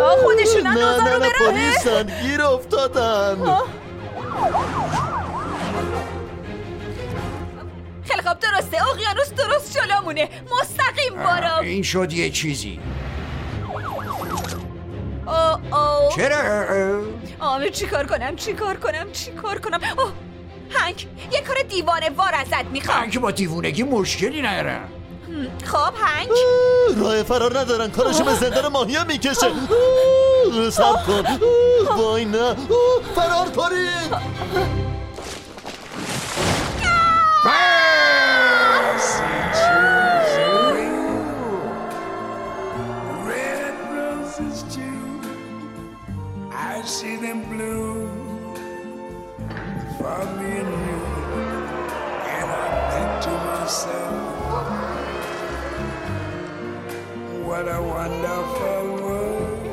آه، خودشونن، نه نه نه. پلیسن گیر افتادن. آه. خیلی خب درسته اقیانوس درست جلومونه. مستقیم برو. این شد یه چیزی. او او چرا؟ آمه چیکار کنم چیکار کنم چیکار کنم؟ اوه هنگ یه کار دیوانه وار ازت می‌خوام. که با دیوونگی مشکلی ندارم. خب هنگ راه فرار ندارن. کارشو به زندان ماهیا می‌کشه. سب کن. وای نه. فرار کنید Red roses too. I see them bloom for me and you. And I think to myself, what a wonderful world.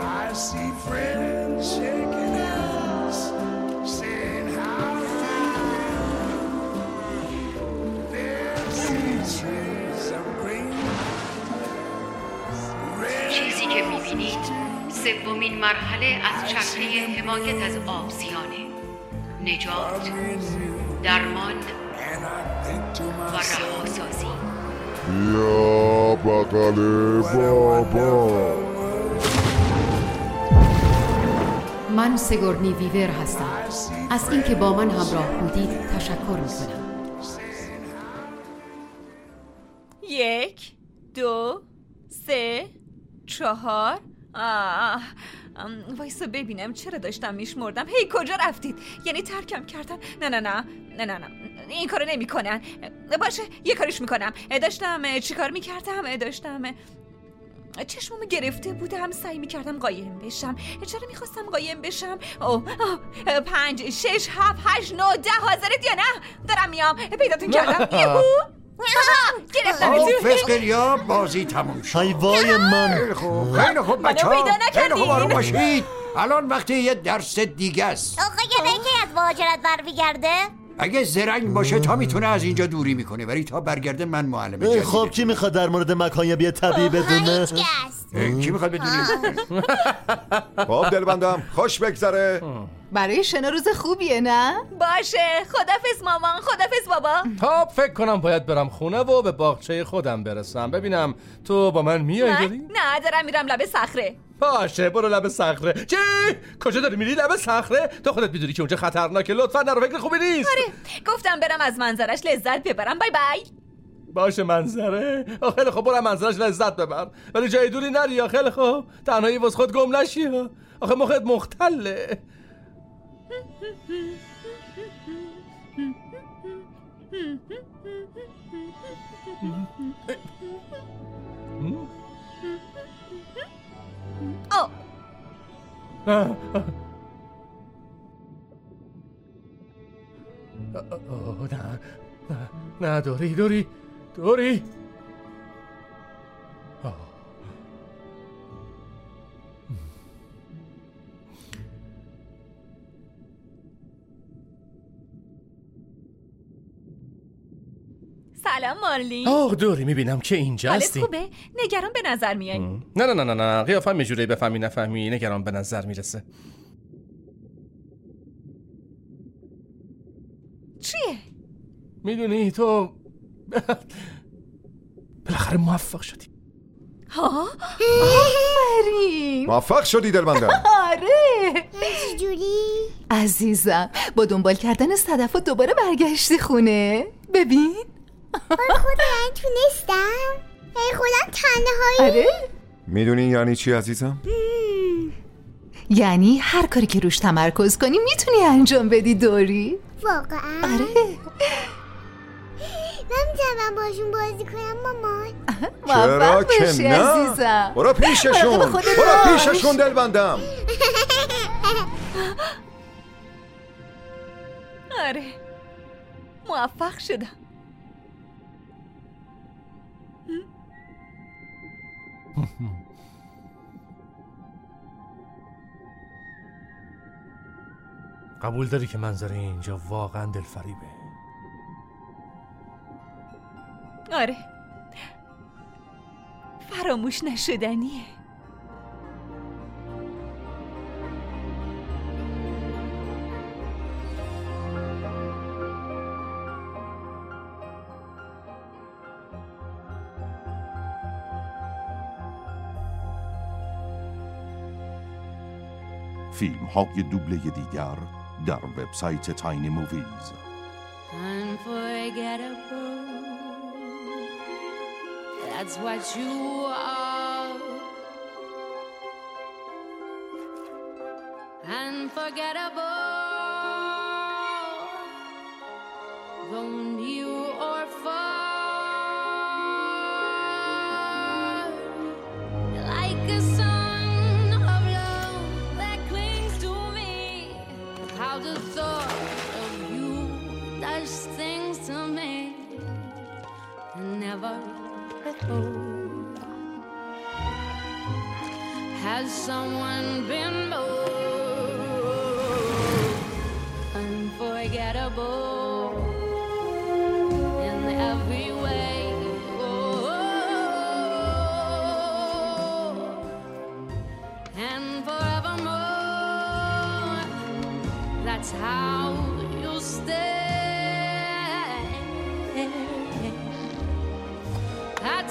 I see friends shaking hands, saying how their seeds trees of green. چیزی که می‌بینید سومین مرحله از چرخه حمایت از آبزیانه نجات درمان و رهاسازی یا بغل بابا من سگورنی ویور هستم. از اینکه با من همراه بودید تشکر می‌کنم. یک دو سه چهار. آه وایسا ببینم چرا داشتم میشمردم. هی کجا رفتید؟ یعنی ترکم کردن. نه نه نه. نه نه نه. این کارو نمی‌کنن. باشه یه کاریش می‌کنم. داشتم چیکار می‌کردم؟ داشتم چشممو گرفته بودم. سعی می‌کردم قایم بشم. چرا می‌خواستم قایم بشم؟ اوه اوه، پنج شش هفت هشت نه ده حاضرت یا نه؟ دارم میام. پیداتون کردم. یهو! گرفتم. خب فسقلیا بازی تموم شد. ای وای من. خیلی خوب خیلی خوب بچه پیدا خیلی خوب آروم. باشید. الان وقتی یه درس دیگه است. آقا یه که از مهاجرت برمیگرده. اگه زرنگ باشه تا می‌تونه از اینجا دوری می‌کنه ولی تا برگرده من معلم ای، جدید خب کی می‌خواد در مورد مکایبی طبیعی بدونه؟ کی می‌خواد بدونی خب دلبندم خوش بگذره. برای شنا روز خوبیه نه؟ باشه خدافز مامان خدافز بابا. خب فکر کنم باید برم خونه و به باغچه خودم برسم. ببینم تو با من میای نه؟ نه دارم میرم لب صخره. باشه برو لب صخره. چی؟ کجا داری میری؟ لب صخره؟ تو خودت می‌دونی که اونجا خطرناکه. لطفا نرو فکر خوبی نیست. آره گفتم برم از منظرش لذت ببرم. بای بای. باشه منظره. خیلی خب برو منظرش لذت ببر. ولی جای دوری نری یا خیلی خوب. تنهایی واسه خود گم نشی. آخه مخت مختله. آه. آه، نه نه نه دوری دوری. دوری آه. سلام مارلین. آه دوری می‌بینم که اینجا هستی خوبه؟ نگران به نظر میای. نه نه نه نه نه قیافم یه بفهمی نفهمی نگران به نظر می‌رسه. چیه؟ می‌دونی تو بالاخره موفق شدی. ها؟ آفرین. موفق شدی دلبندم. آره. چجوری؟ عزیزم با دنبال کردن صدف و دوباره برگشتی خونه. ببین. من تونستم ای خودم تنهایی. آره. می‌دونی یعنی چی عزیزم؟ یعنی هر کاری که روش تمرکز کنی می‌تونی انجام بدی دوری. واقعا. آره. من می‌تونم باشون بازی کنم مامان. چرا که نه؟ عزیزم. برو پیششون برو. پیششون دلبندم. آره. موفق شدم. قبول داری که منظره اینجا واقعا دلفریبه. آره. فراموش نشدنیه. فیلم های دوبله دیگر در وبسایت تاینی موویز Unforgettable. That's what you are. Unforgettable. Though near or far. Like a song of love that clings to me. How the thought of you does things to me. Never has someone been more unforgettable in every way. Oh, and forevermore. That's how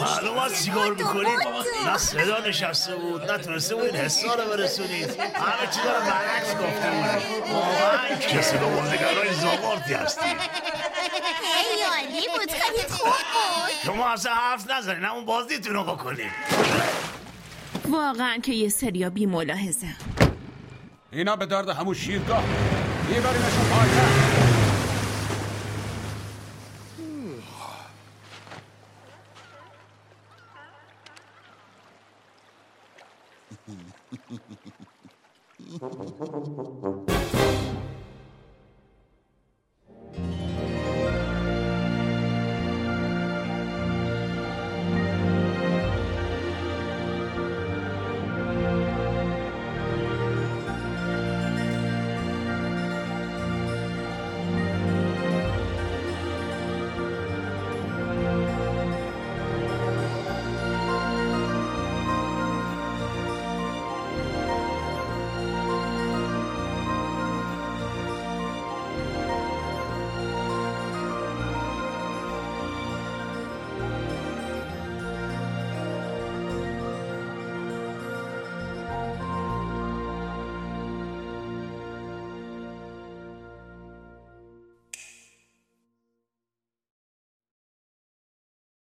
معلوم است چیکار می‌کنید نه صدا نشسته بود نه تونسته بودید حسا رو برسونید همه چی دارم برعکس گفته بود. واقعا کسی به مندگرای زاوارتی هستید خیلی عالی بود خیلی خوب بود. شما اصلا حرف نزنید همون بازیتون رو بکنید واقعا که یه سریا بی ملاحظه اینا به درد همون شیرگاه. میبریمشون 哎